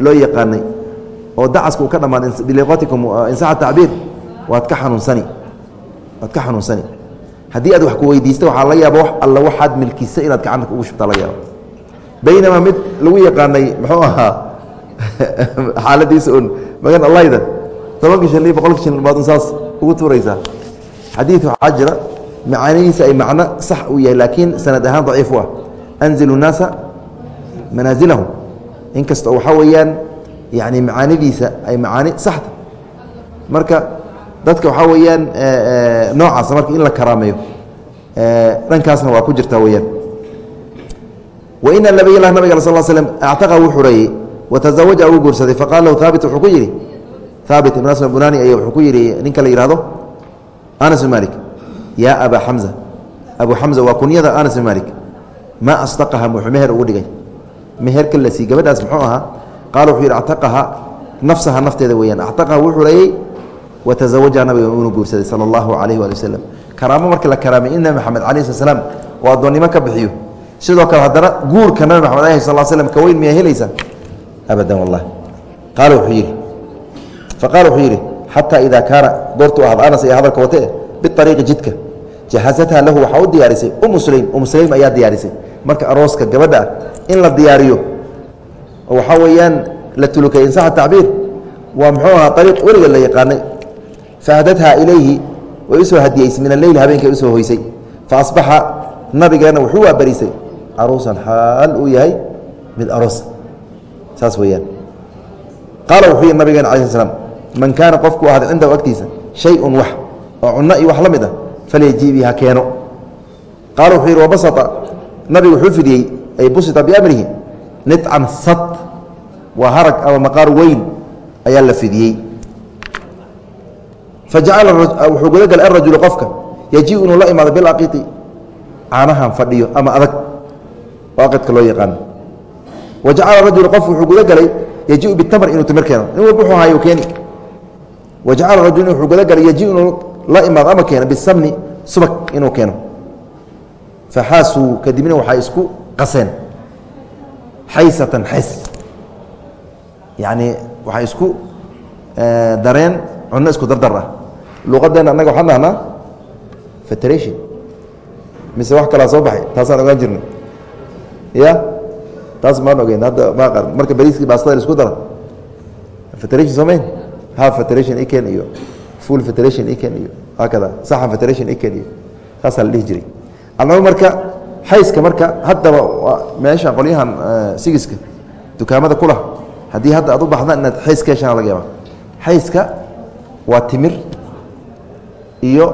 loo yaqaanay oo dacaska uu ka dhammaaday biliqatikum insaxa tacbiir waad ka xanuunsani. Waad ka xanuunsani. Haddii aad wax ku weydiista waxaa laga yaaba wax alla waxaad milkisa inaad gacanta ugu shubtaa laga yaaba baynamaa mid lagu yaqaanay muxuu ahaa xaaladiisa un magan allayda tobanka shan iyo boqolka shan baad un saas ugu tuuraysaa. Xadiid waxaa jira macaanihiisa ay macno sax uu yahay laakiin sanad ahaan daciif u ah. Anzilu nnaasa manaasilahum inkastoo waxaa weeyaan yani macaanidiisa ay macaani saxta marka dadka waxaa weeyaan noocaasa marka in la karaameeyo dhankaasna waa ku jirtaa weyaan waina nabiy lah nabig sal slm actaqa wuu xureeyey watazawaja uu guursaday faqala lahu haabit wuxuu ku yidhi haabit ibn aslam bunani ay wuxuu ku yidhi ninka la yihahdo anas bin malik yaa abaa xamza abu xamza waa kunyada anas bin malik maa asdaqaha muxuu meher ugu dhigay. Meherka la sii gabadhaas muxuu ahaa qaala wuxuu yidhi actaqaha nafsaha nafteeda weyaan actaqaha wuu xureeyey watazawajaha nabiga inuu guursaday sala allahu calayh waali wasalam karaamo marka la karaamay in nabi maxamed calayi slat slam oo addoonnimo ka bixiyo. Sidoo kale haddana guurka nabi maxamed alayhi sal slm ka weyn miyaa helaysaa abadan wallahi. Qaala wuxuu yidhi faqaala wuxuu yidhi xataa idaa kaana goortuu ahad anas ee hadalka wate biariiqi jidka jahasatha lahu waxaa u diyaarisay umu sulaym umu sulaym ayaa diyaarisay. Marka arooska gabadha ah in la diyaariyo oo waxaa weeyaan la tulukay insaxa tacbiir waa muxuu ahaa ariiq weliga la yaqaanay fahdadha ilayhi way u soo hadiyeysay min aleyl habeenkay u soo hoysay. Fa asbaxa nabigeena wuxuu waabarisay caruusan xaal uu yahay mid aroos. Saas weeyaan. Qaala wuxuu yihi nabigeena ala sl slam man kaana qofku ahada cindahu agtiisa shay-un wax oo cunno iyo wax la mid ah falyajiibii ha keeno. Qaala wuxuu yidhi wabasata nabigu wuxuu fidiyey ay busita biamrihi nidcan sad waa harag ama maqaar weyn ayaa la fidiyey wuxuu gudagalay arajulu qofka yajiu inuu la imaado bilaqiiti caanahan fadhiyo ama adag oo aqidka loo yaqaano wa rajulu qof wuxuu gudagalay yajiu bitamr inuu timir keeno nin walba wuxuu hayo keeni wa jacala wuxuu gudagalay yajiu inuu la imaado ama keeno bisamni subag inuu keeno faxaasuu kadibna waxay isku qaseen xaysatan xays yacni waxay isku dareen cunno isku dardar ah luqadeenna annaga waxaan dhahnaa federation. mise wax kalaa soo baxay taasaan ogaan jirnay ya taas maan ogeyn hadda ma marka bariiskii baastada isku daro federation soomayn half federation iken iyo full federation iken iyo haakada saxan federation iken iyo taasaa la dhihi jiray alnaba marka xayska marka haddaba meesha qolyahan sigiska dukaamada kulah haddii hadda aad u baxdaan inaad xays ka heshaan laga yaaba xayska waa timir iyo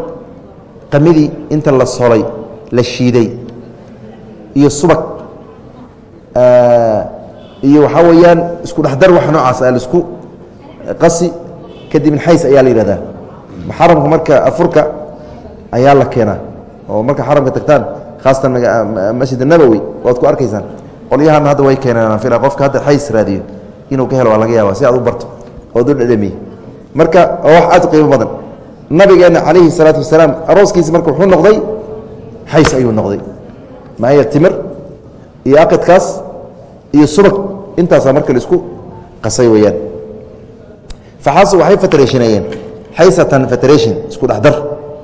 qamidii inta la solay la shiiday iyo subag iyo waxaa weeyaan isku dhexdar wax noocaas a la isku qasi kadibna xays ayaa la yihahdaa xaramka marka afurka ayaa la keenaa oo marka xaramka tagtaan khaasatan masjid nabowi waad ku arkaysaan qolyahan hadda way keeneen ila qofka hadda xays raadiyo inuu ka helo waa laga yaaba si aad u barto ood u dhedhamiye marka wax aad u qiimo badan nabigeena calayhi salaatu wasalaam arooskiisi marka wuxuu noqday xays ayuu noqday. Maaya timir iyo aqidkaas iyo subag intaasaa marka la isku qasay weyaan faxaasu waxay fatareeshineeyeen xaysatan fataration isku dhexdar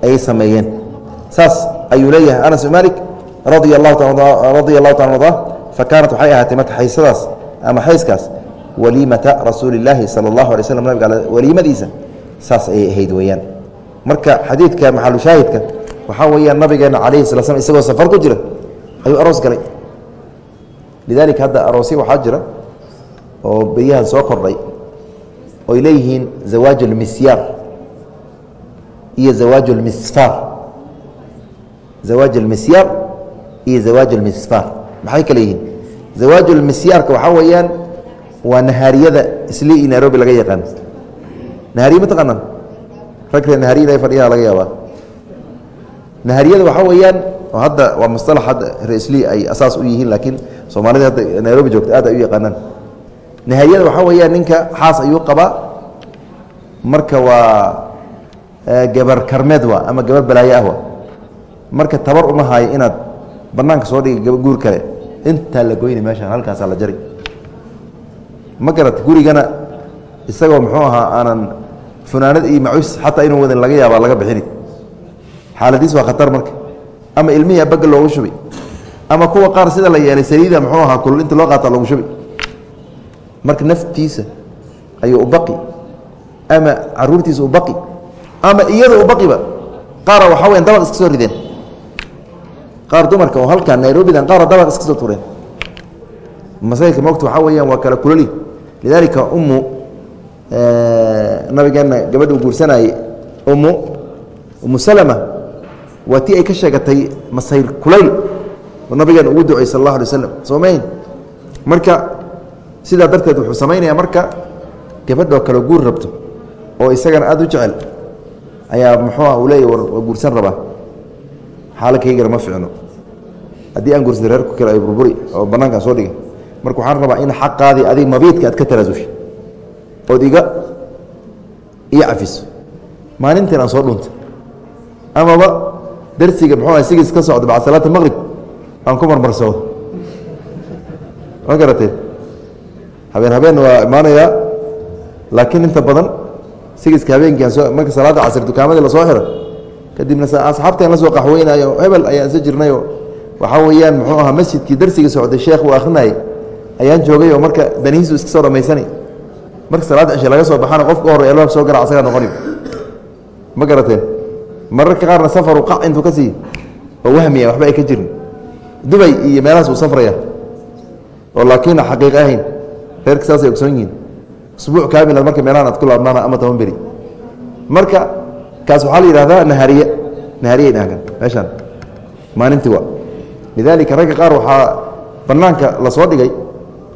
ayay sameeyeen. Saas ayuu leeyahay anas bin malik radia allahu taala arda fa kaanat waxay ahaatay marka xaysadaas ama xayskaas waliimata rasuuli illaahi sala allahu alay slam nabiga waliimadiisa saas ayay ahayd weeyaan marka xadiidka maxalushaahidka waxaa weeyaan nabigeena calayhi sala slam isagoo safar ku jira ayuu aroos galay. Lidaalika hadda aroosya waxaa jira oo beryahan soo kordhay oy leeyihiin zawaaj almisyaar iyo zawaaj almisfaar zawaaj almisyaar iyo zawaaj almisfaar maxay kale yihiin zawaaj almisyaarka waxaa weeyaan waa nahaariyada islii nairobi laga yaqaano nahaariya mataqaanaan taqaanaan rag ree nahaariyada ay fadhiyaha laga yaabaa. Nahaariyada waxaa weeyaan hadda waa musطalax hadda reisli ay asaas u yihiin laakiin soomaalida hadda nairobi joogta aad ay u yaqaanaan. Nahaariyada waxaa weeyaan ninka xaas ayuu qabaa. Marka waa gabar karmeed waa ama gabar balaayo ah wa marka tabar uma haayo inaad banaanka soo dhigi guur kale intaa la goyna meeshaan halkaasaa la jari. Ma garata gurigana isagoo muxuu ahaa aanan funaanad iyo macuus xataa inuu wadan laga yaabaa laga bixini. Xaaladiis waa khatar marka. Ama ilmihii abagga loogu shubi. Ama kuwa qaar sida la yeelay saliida muxuu ahaa kulul inta loo qaata loogu shubi. Marka naftiisa ayuu ubaqi ama caruurtiisa ubaqi ama iyada ubaqiba qaara waxaa weyan dabaq iska soo rideen. Qaar dumarka oo halkan nairobidan qaara dabaq iska soo tureen masailka mogta waxaa weeyaan waa kala kuloli. Lidaalika ummu nabigeenna gabadha uu guursanayey ummu ummu salama waa tii ay ka sheegatay masayr kulayl oo nabigeena ugu ducay sal allah alay waslam soomayn marka sidaa darteed wuxuu samaynayaa marka gabadhoo kale guur rabto oo isagana aad u jecel ayaa muxuua uu leeya waa guursan rabaa. Xaalakaygana ma ficno haddii aan guursada reerku kale ay burburi oo bannaankaan soo dhigay marka waxaan rabaa in xaqaadii adig mabiidka aad ka tanaasusha ood iga ii cafiso. Maalintiin aan soo dhunta amaba darsiga muxuu sigiis ka socda bacd salaata maqrib aan ku marmarsado. Ma garatee? Habeen habeen waa imaanayaa laakiin inta badan sigiska habeenkii aan soo marka salaada casr dukaamadii la soo xiro kadibna asxaabteen la soo qaxweynayo hebel ayaan isa jirnayo waxaa weeyaan muxuu ahaa masjidkii darsiga socday sheekh uu akhrinayay ayaan joogay oo marka danihiisu iska soo dhammaysanay marka salaada cishe laga soo baxana qofka hore albaab soo gara asagaa noqoni. Ma garateen mararka qaarna safaru qac intuu ka siiy oo wahmiya waxba ay ka jirin. Dubay iyo meelahaas uu safraya oo laakiin xaqiiq ahayn reerka saasay ogsoon yihiin. Usbuuc kaamila marka meelahan aad ku laabnaana ama toban beri. Marka kaas waxaa la yidhahdaa nahaariye nahaariye dhahgan meeshaan. Maalintii wa lidaalika ragga qaar waxaa bannaanka la dhigay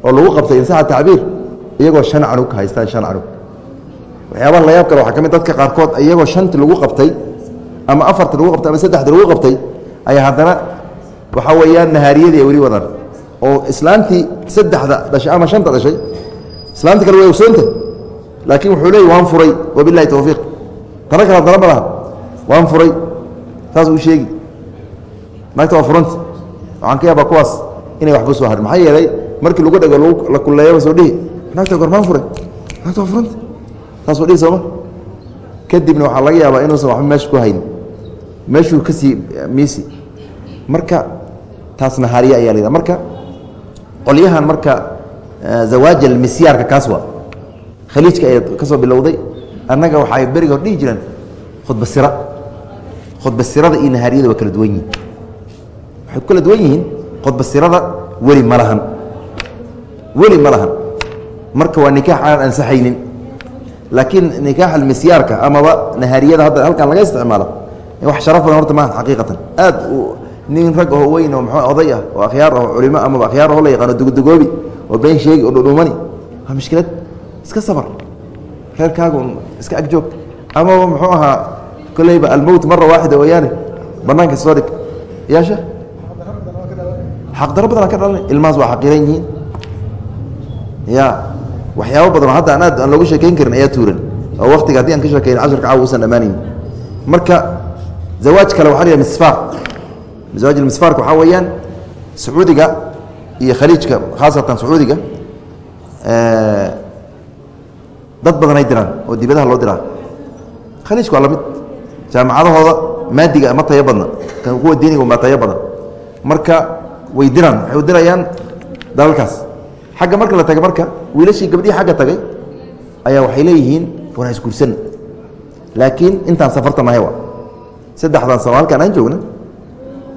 oo lagu qabtay insaxa tacbiir iyagoo shan canug haystaan shan canug waxyaabaha la yaab kale waxaa ka mid dadka qaarkood iyagoo shanti lagu qabtay ama afarti lagu qabtay ama saddexdi lagu qabtay ayaa haddana waxaa weeyaan nahaariyadii ay weli wadaan. Oo islaantii saddexda dhashay ama shanta dhashay islaanti kale way ogsoonta laakiin wuxuu leey waan furay wabilahi towfiiq tana kale dana ma laha. Waan furay saas uu sheegi. Naagta waa furanta waxaan ka yaabaa kuwaas inay waxba soo harin maxaa yeelay markii lagu dhego la kulleeyaba soo dhihi naagta gormaan furay? Naagta waa furanta saasuu dhihi sooma kadibna waxaa laga yaabaa inuusan waxba meesha ku haynin. Meeshuu ka sii miisi. Marka taas nahaariye ayaa la marka qolyahan marka zawaaja misyaarka kaas waa. Khaliijka ayaa ka soo bilowday. Annaga waxaay beriga hor dhihi jireen khudba sira. Khudba sirada iyo nahaariyada waa kala duwan yihiin waxay ku kala duwan yihiin khudba sirada weli ma lahan. Weli ma lahan marka waa nikaax aan ansaxaynin. Laakiin nikaax almisyaarka amaba nahaariyada hadda halkan laga isticmaalo wax sharaf badan horta maaha xaqiiqatan. Aad nin rag oo weyn oo mxuu oday ah oo akhyaar ah culimo amaba akhyaar aho la yaqaano dugudugoobi oo been sheegi oo dhudhumani waa mushkilad. Iska sabar. Reerkaaga un iska agjoog amaba muxuu ahaa koleyba almowt mara waaxida ooyaane banaanka soo dhig yaasha xaqdaro badan ka dhalanay. Ilmahaas waa xaqiiran yihiin. Ya waxyaabo badan oo hadda aan aad aan looga sheekeyn karin ayaa tuuran. Oo waktiga haddii aan ka sheekeyn casharka caawa usan dhammaanayn. Marka zawaaj kale waxa la yidhaha misfaar. Zawaaj misfaarka waxaa weeyaan sacuudiga iyo khaliijka khaasatan sacuudiga dad badan ay diraan oo dibadaha loo diraa. Khaliijka waa la mid jaamacadahooda maadiga ma tayo badna. Kuwa diiniga ma tayo badan. Marka way diraan waxay u dirayaan dalalkaas xagga marka la taga marka wiilashii gabdhihii xagga tagay ayaa waxay leeyihiin wana isguursan. Laakiin intaan safarta nahay wa saddexdan sano halkaan aan joogna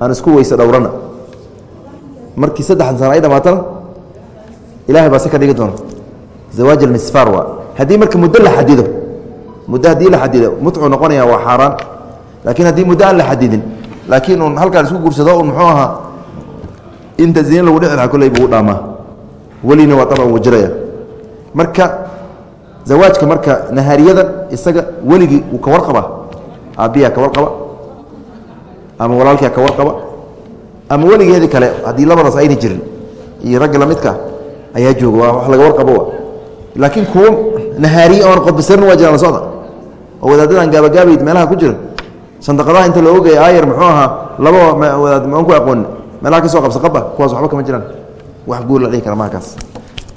aan isku weyse dhowrana. Markii saddexdan sano ay dhamaatana ilahay baa si ka dhigi doona. Zawaaj almisfaar waa. Haddii marka muddo la xadido muddo haddii la xadido mutcuu noqonaya waa xaaraan. Laakiin haddii muddo aan la xadidin laakiin uun halkaan isku guursado un muxuu ahaa inta zine lagu dhici lahaa kolley buu dhaamaa welina waa daban wuu jiraya marka zawaajka marka nahaariyada isaga weligii wuu ka warqaba aabbiyaa ka warqaba ama walaalkia ka warqaba ama weligeedii kale haddii labadaas ayna jirin iyo ragga lamidka ayaa jooga waa wax laga warqabo laakiin kuwo nahaariye oon qodbasirna waa jiraan la socda. Oo wadaadadan gaabagaabayd meelaha ku jira. Sandaqadaha inta loo ogaya aayar muxuu ahaa laba wadaad maan ku aqoonin meelaha ka soo qabsa qaba kuwaas waxba kama jiraan wax guur la dhihi kara maakaas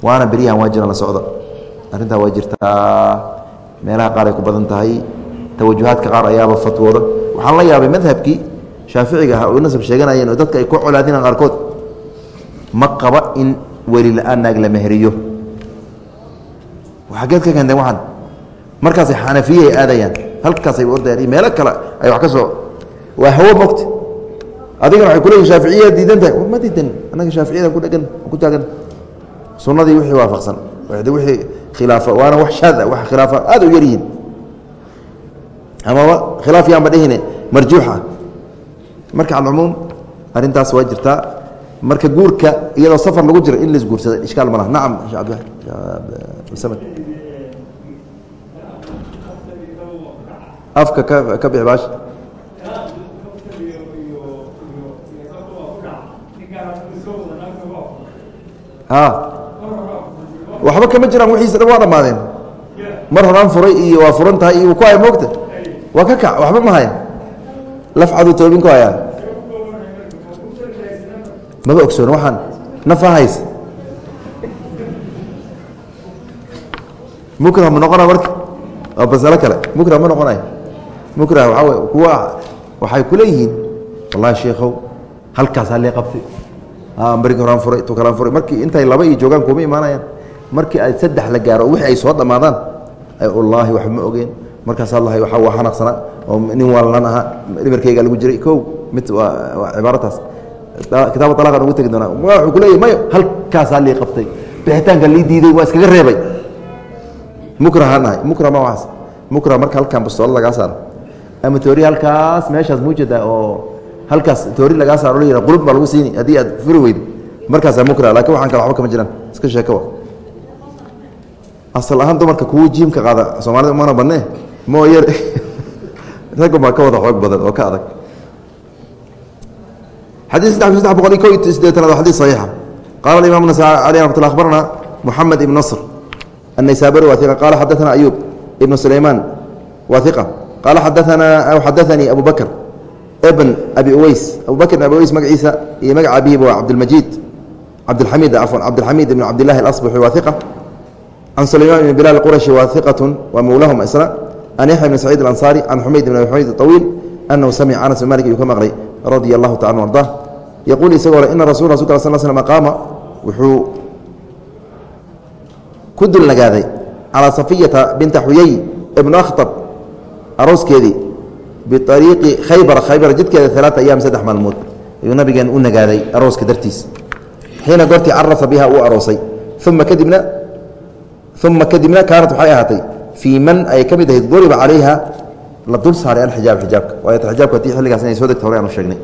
waana beryahan waa jiraan la socda arrintaa waa jirtaa. Meelaha qaar ay ku badan tahay. Tawajuhaadka qaar ayaaba fatwooda waxaan la yaabay madhabkii shaaficiga ahaa oo nasab sheeganayeen oo dadka ay ku colaadinaan qaarkood. Ma qaba in weli la'aan naag la meheriyo. Xageed ka keenteen waxaan. Markaasay xanafiye ay aadayaan. Halkaasay ordayaan iyo meelo kale ay wax ka soo waa hawo mogta adigana waxay kuleeyihin shaaficiya diidan tahay. War ma diidan annaga shaaficiyada ku dhegan ku taagan. Sunnadii wixii waafaqsan. Wixii khilaafa waana wax shaad ah wax khilaafa aad u yar yihiin. Amaba khilaaf yaanba dhihine marjuux ah marka alcumuum arrintaas waa jirtaa. Marka guurka iyadoo safar lagu jiro in laisguursada ishkaal ma laha. Nacam sheekh afka ka ka bix baash waxba kama jiraan wixiisa dhan waa dhammaadeen. Mar horaan furay iyo waa furan tahay iyo ku haya moogta? Waa ka kac waxba ma haya lafcaduu toobin ku hayaa maba ogsoona waxaan nafaa haysa. Mukrah ma noqona marka? Waa basalo kale. Mukrah ma noqonayo mukrah waxaa wey kuwa waxay ku leeyihiin wallahi sheekhow halkaasaa lee qabtay markii intay laba iyo joogaan kuma imaanayaan. Markii ay saddex la gaaro wixii ay soo dhammaadaan wallaahi wax ma ogeen markaas allahay waxa waa xanaqsana oo nin waalan ahaa dhimarkayga lagu jiray. Kow mid waa cibaarataas kitaaba alaqan ugu tegi doonaa. Wuxuu ku leeyahy mayo halkaasaa lii qabtay. Bixitaanka lii diiday waa iskaga reebay. Mukrahaan ahay mukra ma waaas mukra marka halkaan bastoolo lagaa saaro. Ama toori halkaas meeshaas muujada oo halkaas toorid lagaa saaro la yihah qulub baa lagu siini haddii aad furi weydo markaasaa mukra laakiin waxaan kale waba kama jiraan iska sheeka wa asal ahaan dumarka kuwa jiimka qaada soomaalida mana banne mooye ragga baa ka wada xoog badan oo ka adag. Xadii saddex saddex boqol iyo ko iyo sideetanaad waa xadii saxiixa. Qaala alimaam nasaai aleyh raxmat ullah akhbarana moxamed ibn nasr annaysabari waa iqa qaala xadaana ayuub ibnu sulaymaan waa iqa qaala xadaanaa xadaanii abu bakr bn abi uweys abubakr bn abi uweys magaciisa iyo magaca abihiiba waa cabdilmajiid cabdilamiid afwan cabdilxamiid ibn cabdilahi alasbaxi waa iqa can sulaymaan ibn bilaal qurashi waa iqatun waa mowlahum isna can yaxya bn saciid alansaari can xumayd ibn abi xumayd awiil anahu samica anas bin malik ayuu ka maqlay radia allahu taca an arda yaquul isagoo le ina rasul rasul sal slm qaama wuxuu ku dulnagaaday calaa safiyata binta xuyey ibnu akhtab arooskeedii biariiqi khaybar khaybar jidkeeda alaaa ayaam saddex maalmood ayuu nabigeen u nagaaday arooska dartiis xiina goortii carasa biha uu aroosay uma kadibna uma kadibna kaanat waxay ahaatay fii man ay ka mid ahayd duriba calayha la dul saaray alxijaab xijaabka waayoijaabka ti xilligaas inay soo degta hore aanu sheegnay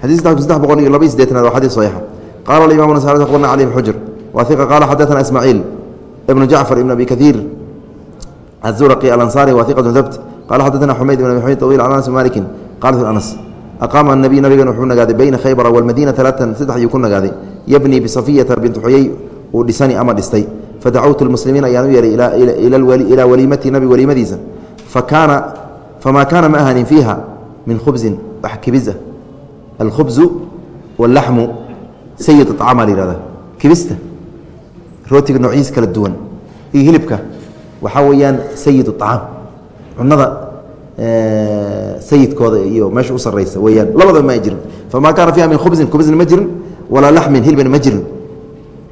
xadii saddex boqol iyo laba sideetanad waa xadii saxiixa qaala alimamu nas qulna cali ibn xujr wahiqa qaala xadaana ismaaciil ibnu jacfar ibn abi kaiir azuraqi alansaari wahiqatu dabt qala xadana xumayd ibn abi xamid il an anas maliki qaala anas aqaama nabiy nabigan wuxuu nagaaday bayna khaybara waalmadiina alaatan saddex ayuu ku nagaaday yabnii bisafiyata bintu xuyey uu dhisani ama dhistay fadacawtu lmuslimiin ayaan u yeehay ilaa waliimatii nabi weliimadiisa famaa kaana ma ahanin fiiha min khubsin wax kibisa alkhubsu waalaxmu sayid acama la yihahda kibista rootiga noocyiis kala duwan iyo hilibka waxaa weeyaan sayid acaam cunada sayidkooda iyo meesha u saraysa weyaan labadaba ma ay jirin. Famaa kaana fiiha min khubzin khubzin ma jirin walaa laxmin hilbin ma jirin.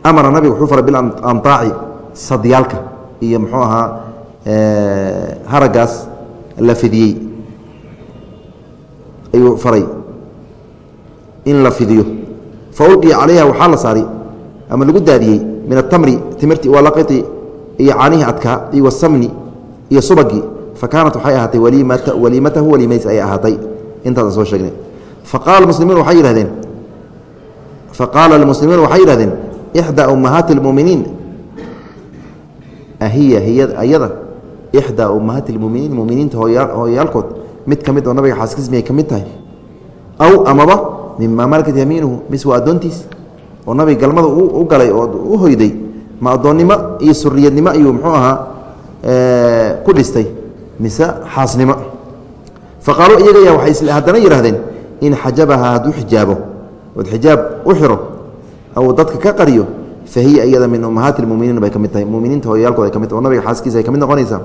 Amara nabiga wuxuu faray bilanaaci sadyaalka iyo muxuu ahaa haragaas la fidiyey. Ayuu faray. In la fidiyo. Fa ulqiya calayha waxaa la saaray ama lagu daadiyey min atamri timirti walaqiti iyo caanihii adkaa iyo wasamni iyo subagii fa kaanat waxay ahaatay waliimatahu waliimadiis ay ahaatay intaasa soo sheegnay yihahdeen faqaala lmuslimiin waxay yihahdeen ixdaa ummahaati اlmuminiin ahiya hiya ayada ixdaa ummahaati اlmuminiin muminiinta hooyaalkood mid ka mid oo nabiga xaaskiis miyay ka mid tahay aw amaba mima malakat yamiinuhu mis waa addoontiis oo nabiga galmada u galay oo u hoyday ma addoonnimo iyo suriyadnimo ayuu muxuu ahaa ku dhistay mise xaasnimo. Faqaaluu iyaga ayaa waxay haddana yidhahdeen in xajabaha hadduu xijaabo ood xijaab u xiro ou dadka ka qariyo fa hiya iyada min ummahaati lmuminiin bay ka mid tahay. Muminiinta hooyaalkood ay ka mid oo nabiga xaaskiisa ay ka noqonaysaa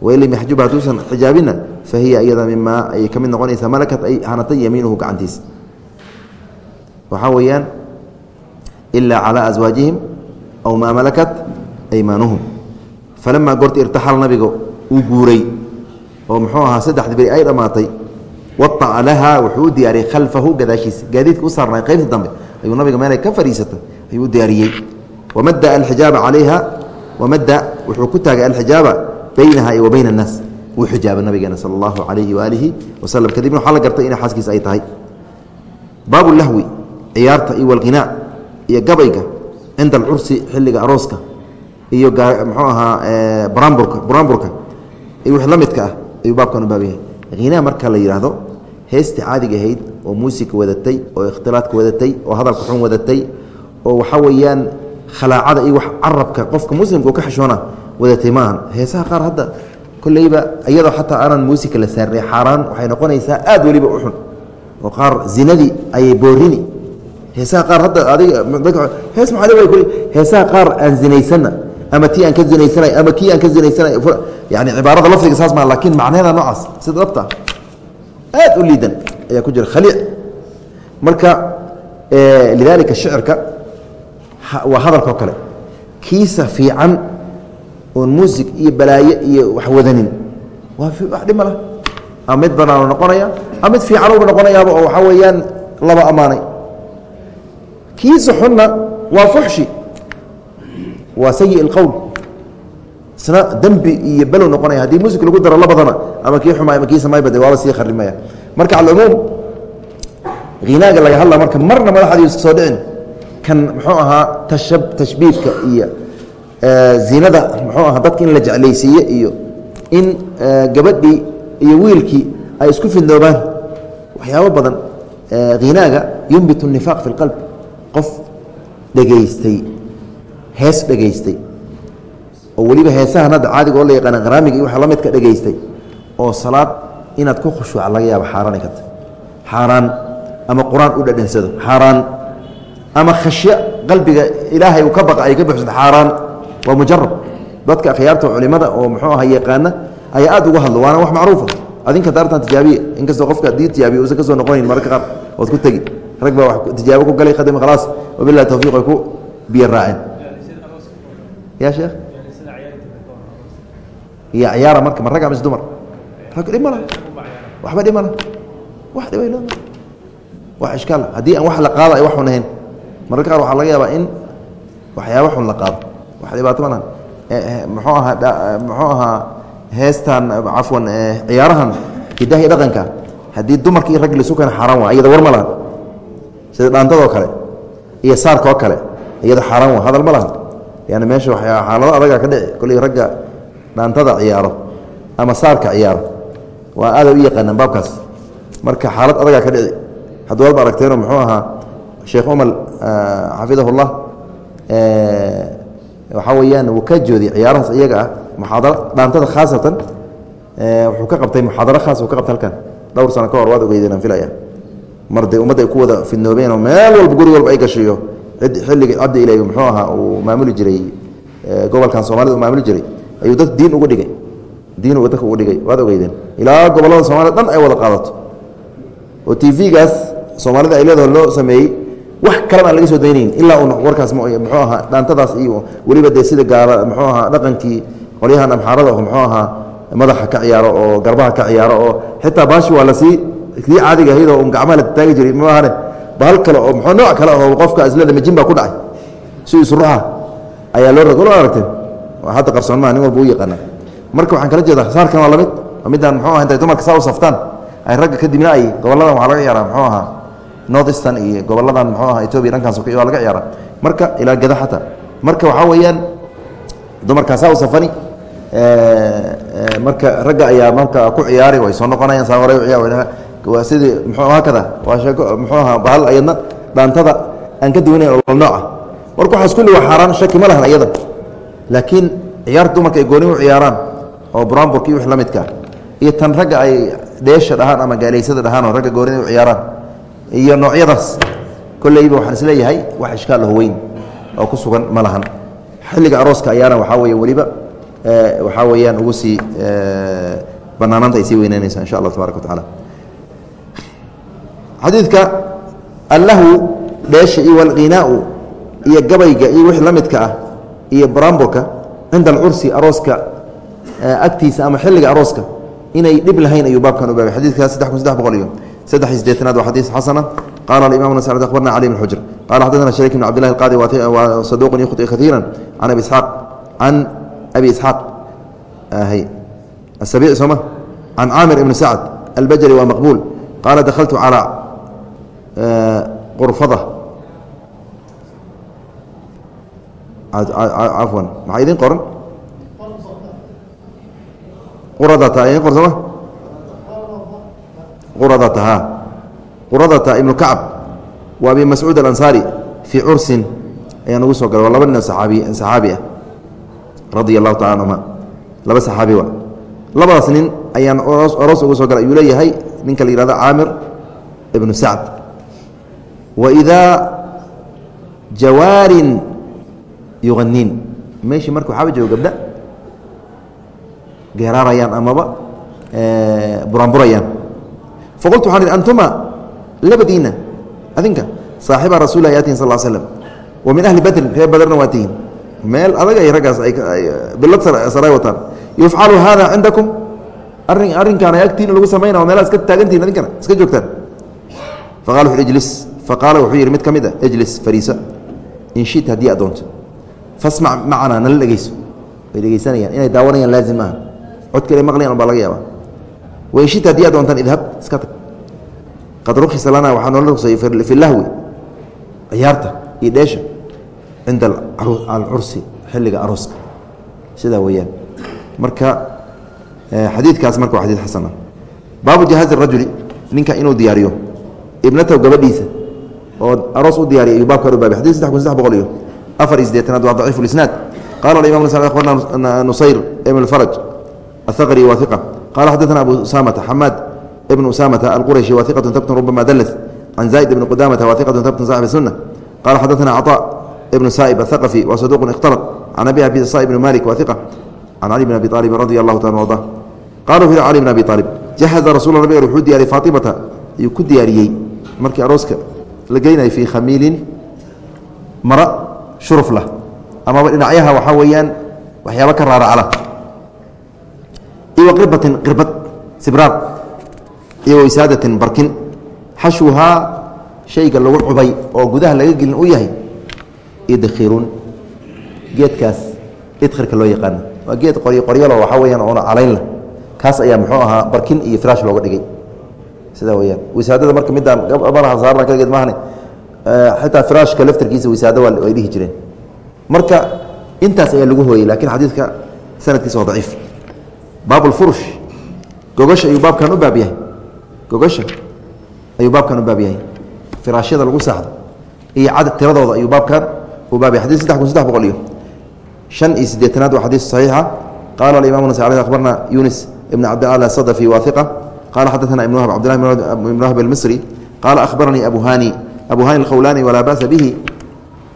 wain lam yaxjubha hadduusan xijaabinna fa iyada mimaa ayay ka noqonaysaa malakat ay hanatay yamiinuhu gacantiisa waxaa weeyaan ilaa calىa aswaajihim aw maa malakat aymaanuhum falamaa goorta irtaxala nabiga uu guuray oo muxuu ahaa saddexda beri ay dhammaatay waaca wuxuu u diyaariyey khalfahu gadaashiisa gaadiidka u saarnay qaybta dambe. Ayuu nabiga meelay ka fadhiisatay ayuu u diyaariyey. Wamada alxijaaba calayha wamada wuxuu ku taagay alxijaaba baynaha iyo wa annaas. Wuu xijaaba nabigeena sal allahu calayhi waaalihi wasalam kadibna waxaa la gartay ina xaaskiisa ay tahay. Baabu lahwi ciyaarta iyo walqinaa iyo gabayga cinda alcursi xilliga arooska iyo muxuu ahaa buraamburka wix la midka ah ayuu baabkan u baab yahay. Hinaa marka la yidhaahdo heestii caadiga ahayd oo muusika wadatay oo ikhtilaadka wadatay oo hadalka xun wadatay oo waxaa weeyaan khalaacada iyo wax carabka qofka muslimka oo ka xishoona wadatay maahan. Heesaha qaar hadda kolleyba iyadoo xataa aanan muusika la saarnay xaaraan waxay noqonaysaa aad weliba u xun oo qaar zinadii ayay boorini. Heesaha qaar hadda adiga hees heesaha qaar aan zinaysanna ama tii aan ka zinaysanay ama kii aan ka zinaysanay yani cibaarada lafdiga saas maa laakiin macneeda noocaas sida dhabta aad u liidan ayaa ku jira khaliic. Marka lidaalika shicirka waa hadalka oo kale. Kiisa fiican oon muusig iyo balaaye iyo wax wadanin. Waa wax dhib ma lah ama mid banaanu noqonaya ama mid fiicanuba noqonayaaba oo waxaa weeyaan laba ammaanay. Kiisa xunna waa fuxshi waa sayi اlqowl isna dembi iyo below noqonaya haddii muusig lagu daro labadana ama kii xumaay ama kii samaybade waaba sii kharimaya marka calcumuum hinaaga laga hadla marka marna madaxadi iska soo dhicin kan muxuu ahaa tashab tashbiibka iyo zinada muxuu ahaa dadka in la jeclaysiiye iyo in gabadhii iyo wiilkii ay isku fidnoobaan waxyaabo badan hinaaga yumbit الnifaaq fi اlqalb qof dhegaystay hees dhegaystay. oo weliba heesahan hadda caadiga oo la yaqaana qaraamiga iyo waxa la midka dhegaystay oo salaad inaad ku khushuuca laga yaabo xaaraanay ka tahy xaaraan ama qur'aan u dhadhansado. Xaaraan ama khashyo qalbiga ilaahay uu ka baqa ay ka buxsado xaaraan waa mujarab dadka akhyaarta culimada oo muxuu aha yaqaana ayaa aad uga hadlo waana wax macruufa adinka daartan tijaabiya inkastoo qofka haddii tijaabiya uusan ka soo noqonayn mararka qaar ood ku tegi. Rag baa tijaabo ku galay khadima khalaas. Wabilahi tawfiiq ay ku biyo raaceen ya sheekh iyo ciyaara marka ma ragga mise dumar? Rag dhib ma laha. Waxba dhib ma laha. Wax dhibay leedahay. Wax ishkaal haddii aan wax la qaado ay wax xun ahayn. Mararka qaar waxaa laga yaabaa in waxyaaba xun la qaado. Wax dhibaato ma lahan. Muxuu ahaa muxuu ahaa heestan cafwan ciyaarahan hidaha iyo dhaqanka. Haddii dumarka iyo raggi laisu keena xaaraan waa iyada war ma lahan. Sida dhaantadoo kale iyo saarka oo kale iyada xaaraan waa hadal ma lahan yani meesha xaalado adaga ka dhici kolley ragga dhaantada ciyaaro ama saarka ciyaaro waa aada u yaqaanaan baabkaas. Marka xaalad adagaa ka dhici hadduu walba aragteeno muxuu ahaa sheekh umal xafidahullah waxaa weeyaan wuu ka joodiy ciyaarahaas iyaga ah muxaadaro dhaantada khaasatan wuxuu ka qabtay muxaadaro khaas uu ka qabtay halkan. Dhowr sano ka hor waad ogeydeen filaya mar dee ummadda ay ku wada fidnoobeen oo meel walba guri walba ay gashayo xilligii cabdi ilahi muxuu ahaa uu maamuli jiray gobolkan soomaalida uu maamuli jiray ayuu dad diin uga dhigay. Diin dadka uga dhigay. Waad ogeydeen. Ilaa gobollada soomaalida dhan ay wada qaadato. Oo t v-gaas soomaalida ay leedaho loo sameeyey wax kalena aan laga soo daynayn. Ilaa un warkaas muxuu ahaa dhaantadaas iyo weliba dee sida gaala muxuu ahaa dhaqankii qolyahan amxaarada oo muxuu ahaa madaxa ka ciyaaro oo garbaha ka ciyaaro oo xitaa baashi waa la sii kii caadiga ahaydoo un gacmaha la taagi jiray maahane bahal kale oo muxuu nooc kale oo qofka isleeda majin baa ku dhacay? Si isu ruxa ayaa loo aragteen hadda qarsoon maa nin walba u yaqaana marka waxaan kala jeedaa saarkan waa la mid midaan muxuu aha intay dumarka saa u saftaan. Ay ragga kadibna ay gobolladan waxaa laga ciyaaraa muxuu ahaa north eastern iyo gobolladan muxuu aha etoobiya dhankaas waa laga ciyaara marka ilaa gada xataa marka waxaa weeyaan dumarkaa saa u safani marka ragga ayaa marka ku ciyaari way soo noqonayaan saa hore waa sidii muxuu haakada waa sheeko muxuu ahaa bahal ayadna? Dhaantada aan ka duwanayn oo nooca marka waxaas kulli waa xaaraan shaki ma lahan iyada laakiin ciyaarta dumarka ay ciyaaraan oo buraanburki wix la midka iyo tan ragga ay dheesha dhahaan ama gaalaysada dhahaan oo ragga goonida ciyaaraan iyo noocyadaas kolleyba waxaan is leeyahay wax ishkaal weyn oo ku sugan ma lahan. Xilliga arooska ayaana waxaa weeye weliba waxaa weeyaan ugu sii banaanaanta ay sii weyneynaysa insha allah tabarak wa tacaala xadiidka allahu dheesha iyo alghinaau iyo gabayga iyo wixii la midka ah iyo bramboka cinda alcursi arooska agtiisa ama xilliga arooska inay dhib lahayn ayuu baabkan u baabay xadidka kun saddex boqol iyo saddex iyo sideetanaad waa xadiis xasana. Qala alimam nascd akhbarna cali bn xujr qala xadadana sharik bn cabdillahi alqaadi wa saduuqun yukhti kathiira can abi isxaaq can abi isxaaq asabiic sooma can caamir ibni sacd albajari waa maqbuul. Qaala dahaltu calى qurfada. Cafwan maxaa idin qoran? Quradata idin qor sooma quradata ha. Quradata ibnu kacb wa abi mascuud alansaari fii cursin ayaa nagu soo galay. Waa laba nin saaabi saxaabi ah radia allahu tacala anhuma laba saxaabi wa. Labadaas nin ayaan oros ugu soo galay. Ayuu leeyahay ninka la yihahdo caamir ibnu sacd wa idaa jawaarin yuaniin meeshii marka waxaaba jooga gabdha geeraarayaan amaba buraanburayaan faqultu waxaan ihi antuma labadiina adinka saaxiba rasuul lah yaatihin sal slm wa min ahli badrin reer badarna waa tihiin. Meel adag ay raggaas bilad saray wataan. Yufcalu hada cindakum arrin arrinkaan ay agtiina lagu samayna meelaa iska taagantihin adinkana iska joogtaan. Faqala wuxu ijlis faqaala wuxuu yidhi mid ka mid a ijlis fariisa in shita haddii aad doonto. Fasmac macanaa nala dhegeyso way dhegeysanayaan inay daawanayaan laazim maaha. Codka inay maqlayan baa laga yaabaa. Wain shita haddii aad doontaan idhab iska tag. Qad rukhisa lana waxaa noola rugsayay fi lahwi ciyaarta iyo dheesha cinda alcursi xilliga arooska. Sidaa weeyaan. Marka xadiidkaas marka waa xadiid xasana baabu jahaazi rajuli ninka inuu diyaariyo ibnatahu gabadhiisa oo aroos u diyaariya baabka ubaabi xadid saddex kun saddex boqol iyo afar iyo waa daciif lisnaad qala imam abarna nusayr ibn faraj ahaqri wa iqa qala xadana abu usamata xamaad ibn usamata alqurashi wa iqatun tabtun rubama dalas can zaid ibn qudamata wa iqatun tabtun saxib sunna qala xadana cطa ibn saa'ib ahaqafi wa saduqun ikhtalaq can abi abi sa ibn malik wa iqa can cali bn abi alib radi allahu taala arda. Qaluu cali bn abi alib jahaza rasul nabig wuxuu diyaariyey faatimata ayuu ku diyaariyey markii arooska la geynaya fii khamiilin mara shuruf lah. Amaba dhinacyaha waxaa weeyaan waxyaaba ka raaracla iyo qirbatin qirbad sibraar iyo wisaadatin barkin. Xashwuhaa shayga lagu cubay oo gudaha laga gelin u yahay idkhirun geedkaas idkhirka loo yaqaano waa geed qoryo qoryalo waxaa weyaan oona calaynla kaas ayaa muxuu ahaa barkin iyo firaash looga dhigay sidaa weyaan wisaadada marka midaan baraha saarna kaligeed maahane xitaa firaashka laftarkiisa wisaado waa dhihi jireen. Marka intaas ayaa lagu hooyey laakiin xadiidka sanadkiisa waa daciif. Baab ulfurush gogasha ayuu baabkan u baab yahay. Gogasha ayuu baabkan u baab yahay. Firaashyada lagu saaxdo iyo cadad tiradooda ayuu baabkan u baab yahay. Xadiis saddex kun saddex boqol iyo شhan iyo sideetanaad waa xadiis صaxiixa qaala alimaam nas abarna yunis ibn cabdillah asadfi waa iqa qala xadaana ibn wahb cbdulahi ibn wahb almisri qaala ahbaranii abu hani abu hani alkhawlani walaa ba'sa bihi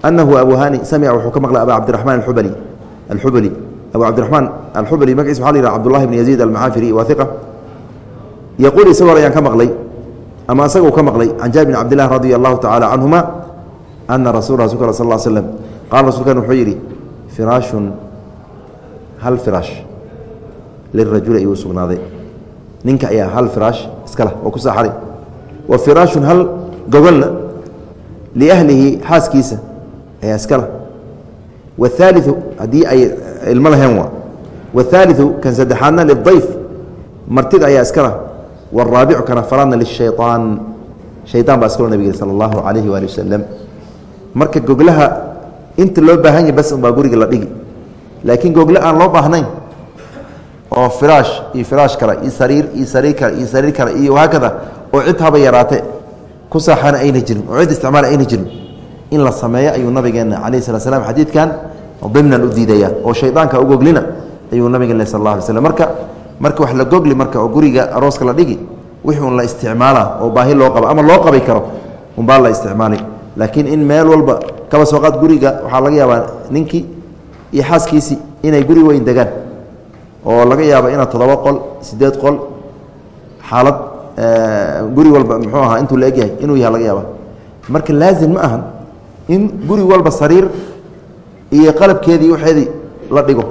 anahu abu hani samica wuxuu ka maqlay aba cabdiraxmaan aubali alxubali abu cabdiraxmaan alxubali magaciis waxa la yihah cbdullahi bn yaziid almacaafiri waa iqa yaquul isagoo ayaan ka maqlay ama isagoo ka maqlay can jaabir bn cabdilah radia allahu tacala canhuma ana rasul rasulk sal l slm qaala rasulkan wuxuu yidhi firaashun hal firaash lirajuli ayuu usugnaaday ninka ayaa hal firaash iska lah oo ku saaxaray wa firaashun hal gogolna liahlihi xaaskiisa ayaa iska lah wahaaliu haddii ay ilmo lahayn waa wahaaliu kan saddexaadna lidayf martida ayaa iska lah waraabicu kan afaraadna lishayaan shayaan baa iskalo nabig sala allahu calayhi waali wasalam marka goglaha inta loo baahan yahy bas unbaa guriga la dhigi. Laakiin gogle aan loo baahnayn oo firaash iyo firaash kale iyo sariir iyo sariir kale iyo sariir kale iyo haakada oo cid haba yaraate. Ku saaxana ayna jirin oo cid isticmaala ayna jirin. In la sameeyo ayuu nabigeena calayh sala slam xadiidkan dimnan u diidaya oo shaydaanka u goglina ayuu nabigeena sal alla alay slam marka marka wax la gogli marka oo guriga arooska la dhigi wixii un la isticmaala oo baahi loo qabo ama loo qabi karo unbaa la isticmaalay. Laakiin in meel walba kaba soo qaad guriga waxaa laga yaabaa ninkii iyo xaaskiisii inay guri weyn degaan oo laga yaabo inaad toddoba qol sideed qol xaalad guri walba muxuu ahaa intuu la inuu yaha laga yaaba marka laazim ma ahan in guri walba sariir iyo qalabkeedii waxeedii la dhigo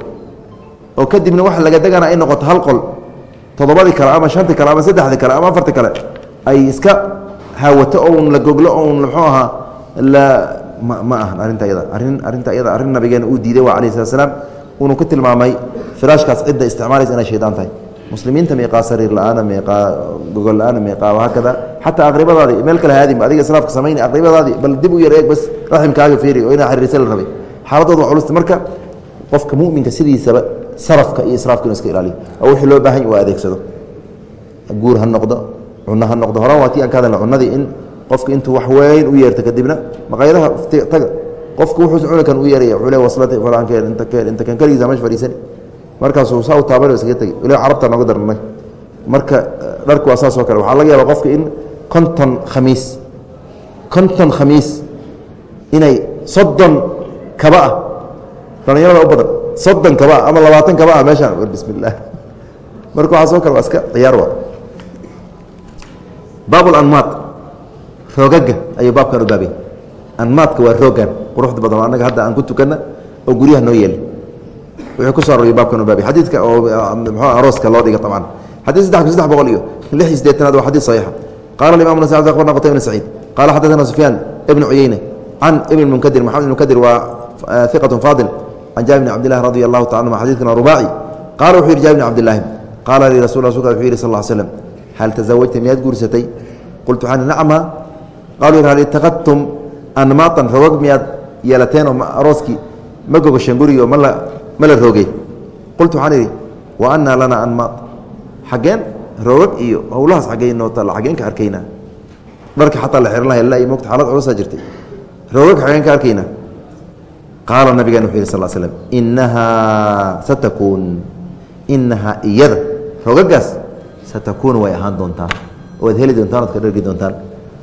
oo kadibna waxa laga degana ay noqoto hal qol toddobadii kale ama shantii kale ama saddexdii kale ama afartii kale ay iska haawato oun la goglo oun muxuu ahaa la ma ma ahan arrinta ayada arrin arrinta ayada arrin nabigeena uu diiday waa alayh slat slam uunu ku tilmaamay firaashkaas cidda isticmaalaysa inay shaydaan tahay. Muslimiinta meeqaa sariir la'aana meeqaa gogol la'aana meeqaa haakada xataa aqribadaadii meel kale haadin adiga islaafka samayn aqribadaadii bal dib u yar eeg bas raximkaaga fiiri oo inaa xiriirsa la rabay. Xaaladooda waa culusta marka qofka muminka sidiisaba sarafka iyo israafka inu iska ilaaliyo oo wixii loo baahan uu adeegsado. Guur ha noqdo cuno ha noqdo. Horan waa tii aan ka hadalna cunadii in qofka intuu wax weyn u yeerto kadibna maqaayadaha taga qofka wuxuusa cuni kan u yeeraya wuxuu le waslati falankeen inta keen inta kan keligiisa meesha fadhiisani. Markaasuu saa u taabanay iskaga tegey waliba carabta nooga darnay. Marka dharku waa saas oo kale. Waxaa laga yaaba qofka in konton khamiis konton khamiis inay soddon kaba ah dhallinyarada u badan soddon kaba ah ama labaatan kaba ah meeshaan. War bismi illaah marka waxaa soo kale waa iska ciyaar wa baab anmaad roogaga ayuu baabkan u baabay anmaadka waa roogan quruxda badan annaga hadda aan ku tukana oo guryaha noo yeeli. Wuxuu ku soo arooriy baabkan baabi. Xadiidka oo mxua ah, arooska loo dhiga abcan xadiid saddex kun saddex boqol iyo lix iyo sideetanaad waa xadiid saxiixa. Qaala alimam nasa akhbarna qutayb ibn saciid. Qaala xadaثana sufyaan ibnu cuyeyne can ibn munkadir. Maxamed ibn munkadir waa iqatun faadil. Can jaabir bn cabdillahi radi allahu taala anuma xadidkan waa rubaaci. Qaala wuxuu yidhi jabir bn cabdillaahi qaala lii rasul rasulka wuxuu yidhi sal ll slam hal tasawajta miyaad guursatay? Qultu waxaan nacma qalu hal itaqadtum anmaatan rogog miyaad yeelateen oo arooskii ma gogasheen gurigo ma la roogey qultu waxaan idhi wa anaa lana anmaat xaggeen roogag iyo howlahaas xaggeynoota xaggeen ka arkaynaa dharka xataa la xihan laha la mogta xaalad culusaa jirtay. Roogag xaggeen ka arkaynaa qaala nabigan wuxuu yihi sal slm inahaa satakuun inahaa iyada roogagaas satakuunu way ahaan doontaan. Oad heli doontaan oad ka dhargi doontaan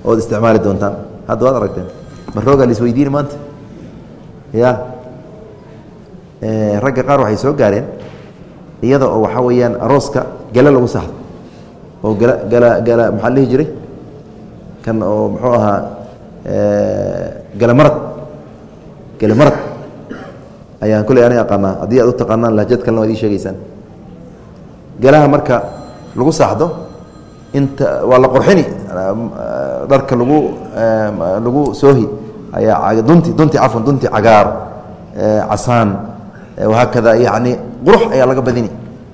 ood isticmaali doontaan. Hadda waad aragteen ma roogaa la isweydiini maanta ya? Ragga qaar waxay soo gaareen iyada oo waxaa weeyaan arooska gale lagu saxdo. Oo gala gala gala maxaa lihi jiray? Kan oo muxuu ahaa gala marad gala marad ayaan kulley aniga aqaanaa. Haddii aad u taqaanaan lahjad kalena waad ii sheegeysaan galaha marka lagu saaxdo inta waa la qorxini dharka lagu lagu soohi dunti cagaar casaan wahaakada yani qurux ayaa laga badini.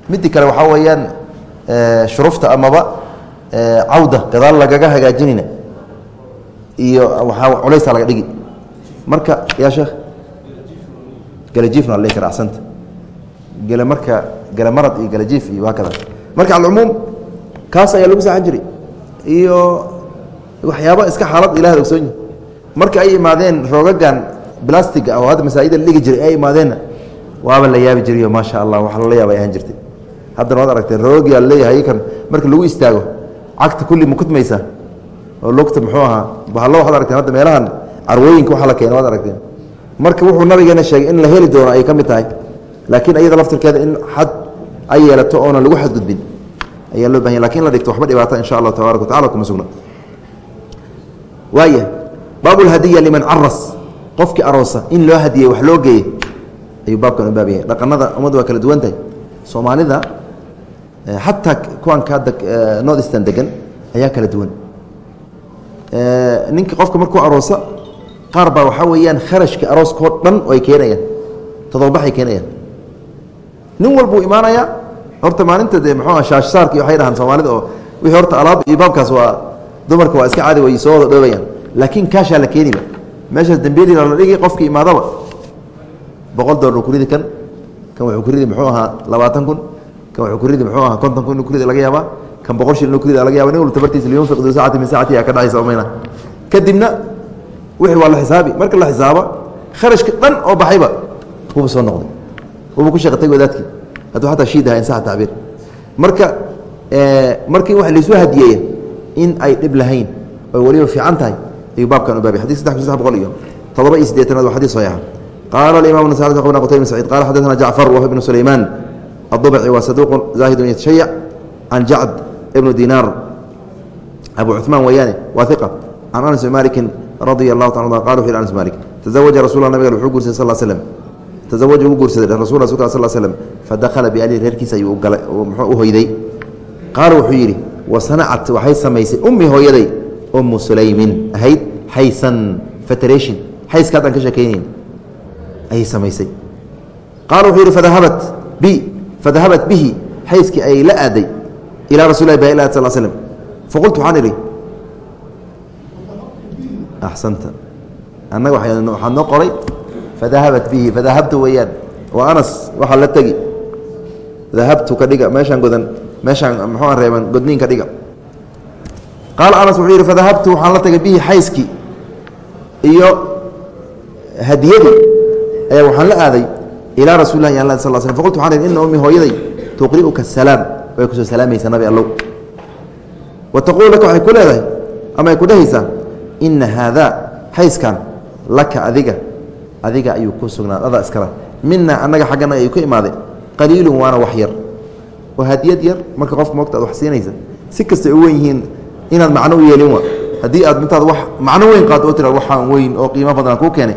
Midi kale waxaa weeyaan shurufta amaba cawda gadaal lagaga hagaajinina iyo waaa culeysa laga dhigi. Marka yaa sheekh? Galajiifna la kara axsanta gele marka gele marad iyo galajiif iyo haakada marka alcumuum kaas ayaa lagu saaxan jiray. Iyo waxyaaba iska xaalad ilaah ogsoonyi marka ay imaadeen roogagan blastiga oo hadda masaajida la jiray ay imaadeenna waaba la yaabi jirayo maasha allah wax lala yaaba ahaan jirtay. Haddana waad aragtee roogia la leeyahay kan marka lagu istaago cagta kulli makutmaysa oo lugta muxuu ahaa? Bahalo waxad aragteen hadda meelahan carwooyinka waxa la keena waad aragteen. Marka wuxuu nabigeena sheegay in la heli doono ay ka mid tahay laakiin iyada laftirkeeda in xad ay yeelato oonan lagu xadgudbin ayaa loo bahanya laakiin la dhigto waxba dhibaata insha allah tabarak wa tacala kuma sugna. Waaya baabulhadiya liman caras qofkii aroosa in loo hadiyey wax loo geeyey ayuu baabkan u baab yahay. Dhaqanada ummadda waa kala duwan tahay soomaalida xataa kuwanka hadda northeastern degan ayaa kala duwan. Ninka qofka markuu aroosa qaar baa waxaa weeyaan kharashka arooskao dhan oo ay keenayaan. Todobabaxay keenayaan. Nin walbuu imaanayaa horta maalinta dee muxuu shaashsaarka iyo waxay dhahaan soomaalida oo wixii horta alaab iyo baabkaas waa dumarka waa iska caadi way soo wada dhoobayaan laakiin kaashaa la keeniba meeshaas dambiyadiina la dhigi qofkii imaadaba boqol dolar ku ridi kan kan wuxuu ku ridi muxuu ahaa labaatan kun kan wuxuu ku ridi muxuu ahaa konton kun inu ku ridi laga yaabaa kan boqol shil inu ku ridi laga yaba nin walba tabartiisa liyunfiq duu saacati min saacati ka dhacaysa umayna kadibna wixii waa la xisaabi. Marka la xisaaba kharashka dhan oo baxayba wuuba soo noqday. Wuuba ku shaqatay wadaadkii. Hadduu xataa shiid aha in saxa tacbiir. Marka markii waxa laisu hadiyeeya in ay dhib lahayn oy weliba fiican tahay ayuu baabkan ubaabay xadid saddex kun saddex boqol iyo todoba iyo siddeetanaad waa xadid saxiixa qaala alimamu nasar qbna qutayb bin sacid qala xaddaثna jacfar wahuwa ibnu sulaymaan adubci waa saduuqun zaahidun yatashayac can jacd ibnu dinaar abu cuثmaan weeyaane waa iqa can anas bn malikin radia allahu taala qala wuxu yhi anas malik tazawaja rasul nabga wuxuu guursaday sal slm tazawaj uu guursaday rasul rasulka sal slm fadakhala bialihi reerkiisa ayuu mxuu u hoyday. Qaala wuxuu yidhi wasanacat waxay samaysay ummi hooyaday umu sulaymin ahayd xaysan federation. Xayska haddaan ka sheekaynayn ayay samaysay. Qaala wuxuu yidhi fadahabat bi fadahabat bihi. Xayskii ay la aaday ilaa rasul lah ba sal slm faqultu waxaan idhi axsanta annaga waxaa noo qoray. Fadahabat bihi fadahabtu weeyaan. Waa anas waxaa la tegi dahabtu ka dhiga meeshaan godan meeshaan muxuu reeban godniin ka dhiga qaala anas wuxuu yidhi fadahabtu waxaan la tagay bihi xayskii iyo hadiyadii ayaa waxaan la aaday ilaa rasuuli lah ya sal sl faqultu waxaan ihi ina ummi hooyaday tuqri'uka asalaam way ku soo salaamaysaa nabi allow. Wa taquulu laka waxay ku leedahay ama ay ku dhehaysaa ina haadaa xayskan laka adiga adiga ayuu ku sugnaa. Adaa iskala mina annaga xagganaga ayuu ka imaaday. Qaliilun waana wax yar. Oo hadiyad yar marka qofka mogta ad wax siinaysa si kastay u wen yihiin inaad macno u yeelin haddii aad mintaad wa macno weyn qaado tira waxaan weyn oo qiimo badan kuu keenay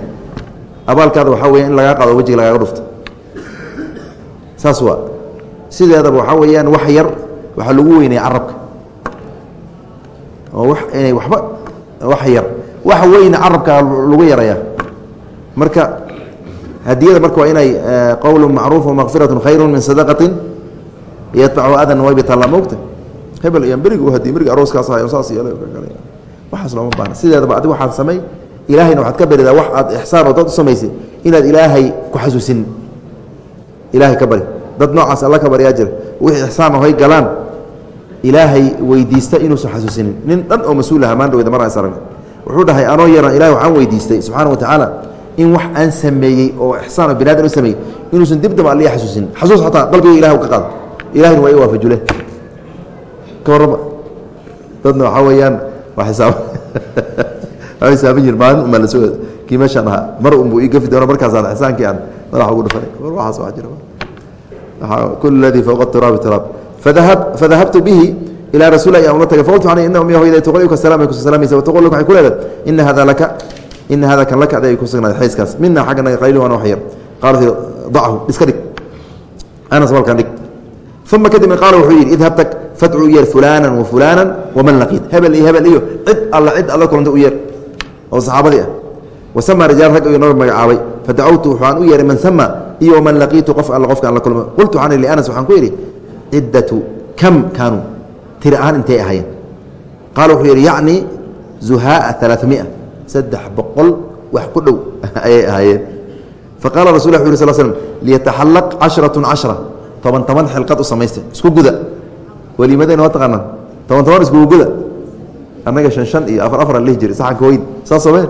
abaalkaada waxaa weya in lagaa qaado wejiga lagaaga dhufto. Saas waa. Sideedaba waxaa weeyaan wax yar waxaa lagu weynaya carabka. Oo wax inay waxba wax yar. Wax weyna carabka lagu yaraya marka hadiyada marka waa inay qowlu macruuf wamaqfirat khayru min sadaqatin yatbacu adan waybitalla mogta hebel iyo berig hadiy berig arooskaas ahay saas yeelay waxaas looma baahna sideedaba adig waxaad samay ilaahayna waxaad ka baridaa wax aad ixsaan oo dad u samaysay inaad ilaahay ku xasuusin. Ilaahay ka bari. Dad noocaas alla ka baryaa jira. Wixii ixsaan ahoy galaan. Ilaahay weydiista inuusan xasuusinin nin dhan oo mas'uul aha maan dhaweyda mar is aragna wuxuu dhahay anoo yaran ilahay waxaan weydiistay subxana wa tacaala in wax aan sameeyey oo ixsaan oo bini adam u sameeyey inuusan dib daba alliya xasuusinin xasuus xataa qalbiga ilahay u ka qaado. Ilahayna waa i waafajule warrama dadna waxaa weeyaan waa isaab waa xisaaban jir maalin umaa la soo kii meeshaan ahaa mar unbuu ii gafi doono markaasaad ixsaankii aan madaxa ugu dhufanay war waxaas waa jira kul ladii fowqa turaabi turaab. Fadahab fadahabtu bihi ilaa rasuul ayaan ula tagay. Faqultu ani ina umya hooyada tuqriuka salam ay kuso salaamaysa wataqul laka waxay ku leedahay ina hada laka ina hada kan laka aday ku sugnaaday xayskaas. Mina xagga naga qayli waana wax yar. Qaalat dachu iska dhig. Anas walkan dhig uma kadibna qaala wuxuu yidhi idhab tag fadcu u yeer fulaanan wa fulaanan waman laqiid hebel iyo hebel iyo cid alla cid alla kulanta u yeer oo saxaabadii ah wasama rijaal rag ayuu noo magacaabay fadacawtu waxaan u yeeray man sama iyo waman laqiitu qof alla qofka aan la kulma qultu waxaan ihi lianas waxaan ku yidhi ciddatu kam kaanuu tiri ahaan intay ahaayeen qaala wuxuu yidhi yacni zuhaaa alaaamia saddex boqol wax ku dhow ayay ahaayeen faqala rasul wu yh sl slm liyataxallaq casharatun cashra toban toban xilqad u samaysta isku guda. Weliimadayna waa taqaanaan. Toban toban iskugu guda. Annaga shan shan iyo afar afar lihi jiray saxanka weyn. Saas sameen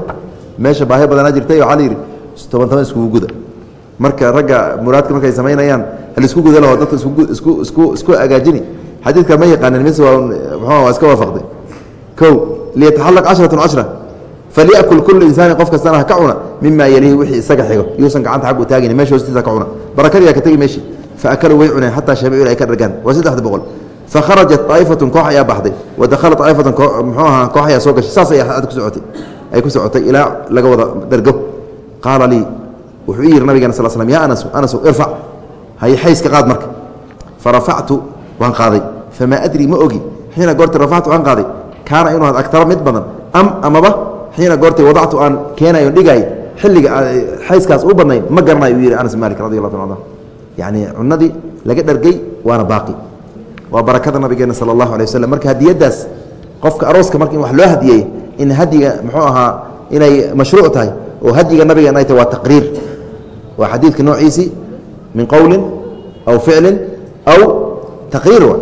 meesha baahi badanaa jirtay waxaa la yidhi toban toban iskugu guda. Marka ragga muraadka markay samaynayaan halisku guda laho dadka isku isku isku isku agaajini. Xadiidka ma yaqaanin mise waa muxuu waa iska waafaqday. Kow liyataxallaq casharatun cashra falyakul kulu insaani qof kastana ha ka cuna mima yalihi wixii isaga xigo. Yuusan gacanta xag u taagin meesha hoostiisa ka cuna. Barakadiyaa ka tegi meeshii faakaluu way cuneen xataa shabicuu ay ka dhargaan waa saddexda boqol fakharajat aa'ifatun koox ayaa baxday wa dakhalat aa'ifatun muxuu ahaa koox ayaa soo gashay saas ayaa ku socotay ay ku socotay ilaa laga wada dhergo qaala lii wuxuu i yidhi nabigana sal slm yaa anasu anasu irfac hay xayska qaad marka farafactu waan qaaday famaa adri ma ogi xiina goorta rafactu aan qaaday kaana inuu had agtara mid badan am amaba xiina goortay wadactu aan keenayo dhigaay xilliga xayskaas u badnayn ma garanayo uu yidhi anas malik radi allah ta yacni cunadii laga dhargey waana baaqi. Waa barakada nabigeena sala allahu alay waslm marka hadiyadaas qofka arooska marka in wax loo hadiyey in hadiga muxuu ahaa inay mashruuc tahay oo hadiga nabigeena ay tahay waa taqriir. Waa xadiidka noociisii min qowlin aw ficlin aw taqriir wa.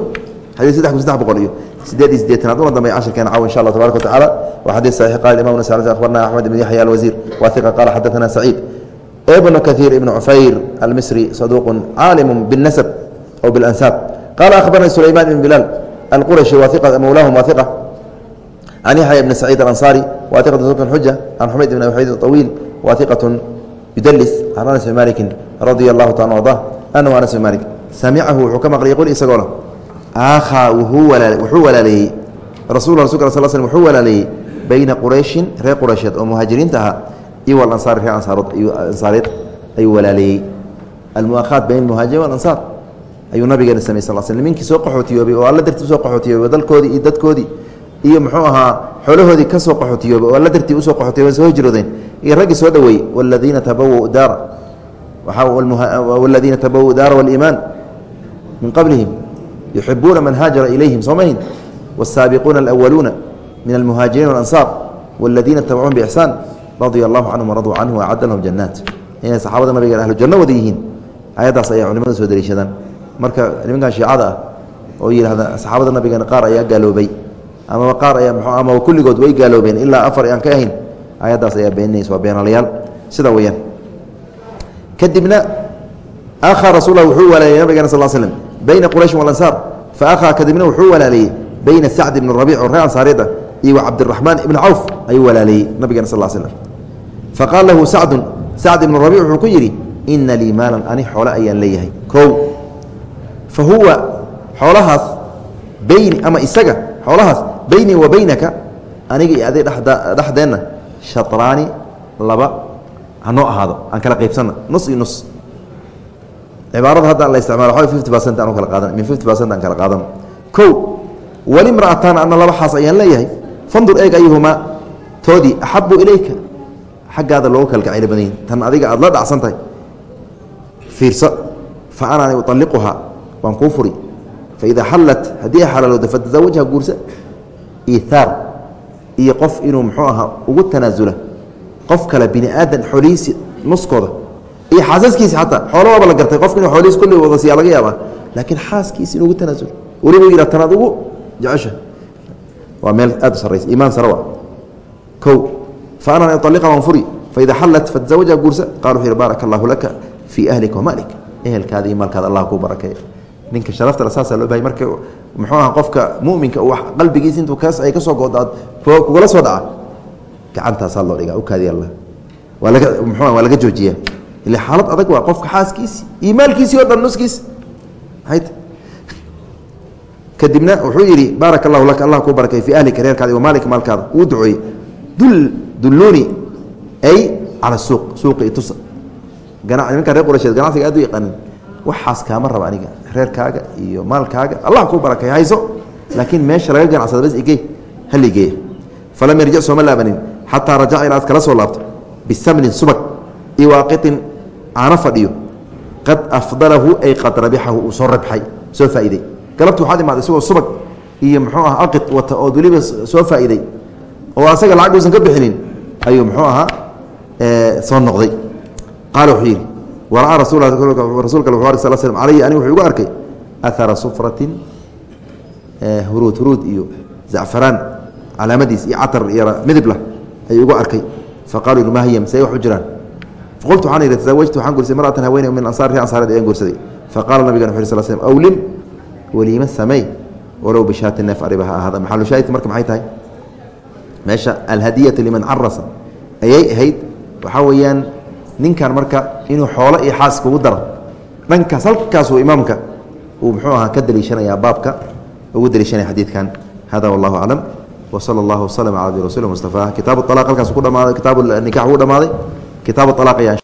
Xadid saddex kun saddex boqol iyo sideed iyo sideetanaad una dambeya cashirkeena caw insha allah tabaraka watacala wa xadiid saxiix qala imam nas akhbarna axmed ibn yaxya alwasiir wa iqa qala xadaثana saciid ibn kaثيir ibn cufayr almisri saduuq caalimu bالnasb aw biاlansaab qala akhbarani sulayman ibn bilaal alqurashi wa mawlahum wa iqa can yaxya ibn saciid alanصari wa iqat sutn xuja can xumayd ibn abi طawiil wa iqaة yudlis can anas bn maliki radia allahu taala arda anahu anas bn malik samicahu wuxuu ka maqlay qul isagoo leh aakhaa wuxuu walaaleeyey rasul rasulka sl sl wuxuu walaaleeyey bayna qurayshin reer quraysheed oo muhaajiriinta ahaa iyo walansaar ree ansaareed ayuu walaaleeyey. Almuakhaat bayn muhaajiriin walansaar ayuu nabigeena samey sal sl nimankii soo qaxootiyoobay oo alla dartii u soo qaxootiyoobay dalkoodii iyo dadkoodii iyo muxuu ahaa xoolahoodii ka qaxootiyoobay oo alla dartii u soo qaxootiyoobay soo hijroodeen iyo raggii soo dhaweeyey waladiina tabawa daara. Waladiina tabawa daara waliimaan min qablihim. Yuxibuuna man haajara ilayhim soo mahin wasaabiquuna alwaluuna min almuhaajiriin walansaar waladiina tabacuhum biixsaan radia allahu canhum waraduu canhu acadda lahum jannaat inay saxaabada nabiga ahlu janno wada yihiin. Ayaddaas ayaa culimadu soo dariishadaan. Marka nimankan shiicada ah oo yidhahda saxaabada nabigeena qaar ayaa gaaloobay amaba qaar ayaa m amaba kulligood way gaaloobeen ilaa afar aan ka ahayn ayaddaas ayaa beeninaysa waa beenalayaal sida weyaan kadibna akhaa rasuul wuxuu walaaliyey nabigeena sal slm bayna qurayshin walansaar fa akhaa kadibna wuxuu walaaliyey bayna sacd ibn rabiic oo reer ansaareed ah iyo wa cabdiraxmaan ibni cawf ayuu walaaliyey nabigeena sal slm faqaala lahu sacdun sacd ibnu rabiic wuxuu ku yidhi ina lii maalan ani xoole ayaan leeyahay. Kow fa huwa xoolahaas beyni ama isaga xoolahaas beynii wa beynaka aniga iyo adig dhexdeenna shaطraani laba hanoo ahaado aan kala qaybsanna nus iyo nus. Cibaarada hadda la isticmaalo fifty percent aan kala qaadan min fifty percent aan kala qaadano ko walimra'ataan ana laba ayaan leeyahay fandur eeg ayuhumaa toodii axabu ilayka xaggaada loogu kala gacaylo badan yahi tan adiga aada la dhacsan tahay fiirso. Fa anani ualiquhaa waan kuu furi. Faida xallat haddii ay xalaalooda fatasawajha guursa iihaar iyo qof inuu muxuu ahaa ugu tanaasula. Qof kale bini aadan xoolihiisi nuskooda. Iyo xaasaskiisi xataa. Xoolabaaba la gartay qofka inu xoolihiis kulli wada siyaa laga yaabaa. Laakiin xaaskiisi inugu tanaasulo weliba yidha tanaad ugu jecesha waa meel aad u sarraysa. Iimaan sare wa kow fa anani ualiqa waan furi faida xallat fatasawajha guursa qala wuxu yihi baaraka allahu laka fii ahlika wamalik ehelkaada iyo maalkaada allah ninka sharaftale saasaa loo bahay marka muxuu aha qofka muminka uu qalbigiisa intuu kaas ay ka soo kugula soo dhaca gacantaasaa loo dhigaa u kaadiya alla muxuu waa laga joojiyaa ila xaalad adag waa qofka xaaskiisi iyo maalkiisii o dhan nuskiisa ayt kadibna wuxuu yidhi baaraka allahu laka allah kuu barakay fii ahlika reerkaada wa maalika maalkaada uu duceeyey dul dulluuni ay cala suuq suuqa i tusa. Gana nimanka reer qurasheed ganacsiga aad u yaqaanin waxaas kaama raba aniga reerkaaga iyo maalkaaga. Allah kuu barakay hayso. Laakiin meesha laga ganacsada bas igey haligeeya falam yarjic sooma laabanin xataa rajaca ilaad kala soo laabto. Bisamnin subag iwaaqitin caano fadhiyo. Qad afdalahu ay qad rabixahu uu soo rabxay soo faa'iday galabtu waxaad imaada isagoo subag iyo muxuu aha aqid wata ood weliba soo faa'iday oo asaga lacag uusan ka bixinin ayuu muxuu ahaa soo noqday. Qaala wuxuu yidhi wara'a rasuulka wuxu ark sal slm calayhi aniga wuxuu igu arkay ahara sufratin huruud huruud iyo zacfaraan calaamadiis iyo catar iyo midib lah ayuu igu arkay. Yidhi ma hiyam say wax u jiraan? Faqultu waxaan yidhi tasawajtu waxaan guursaday maratan haweeney min ansaar ansaareed ayaan guursaday. Faqala nabigan wuxu yh sl slm awlim weliima samey walow bishaati neef ariba ha ahaada maxalushaahidka marka maxay tahay meesha alhadiyatu liman carasa ayay ahayd. Waxaa weeyaan ninkan marka inuu xoolo iyo xaas kugu daro dhankaas halkaasuu imaamka uu muxuu ahaa ka daliishanayaa baabka ugu daliishanaya xadiidkan. Hada wallahu aclam wsala allahu waslm cala abdi rasuuli mustafa. Kitaabu alaq halkaas ku dhamaaday kitaabu nikax ugu dhamaaday. Kitaabu alaq ayaa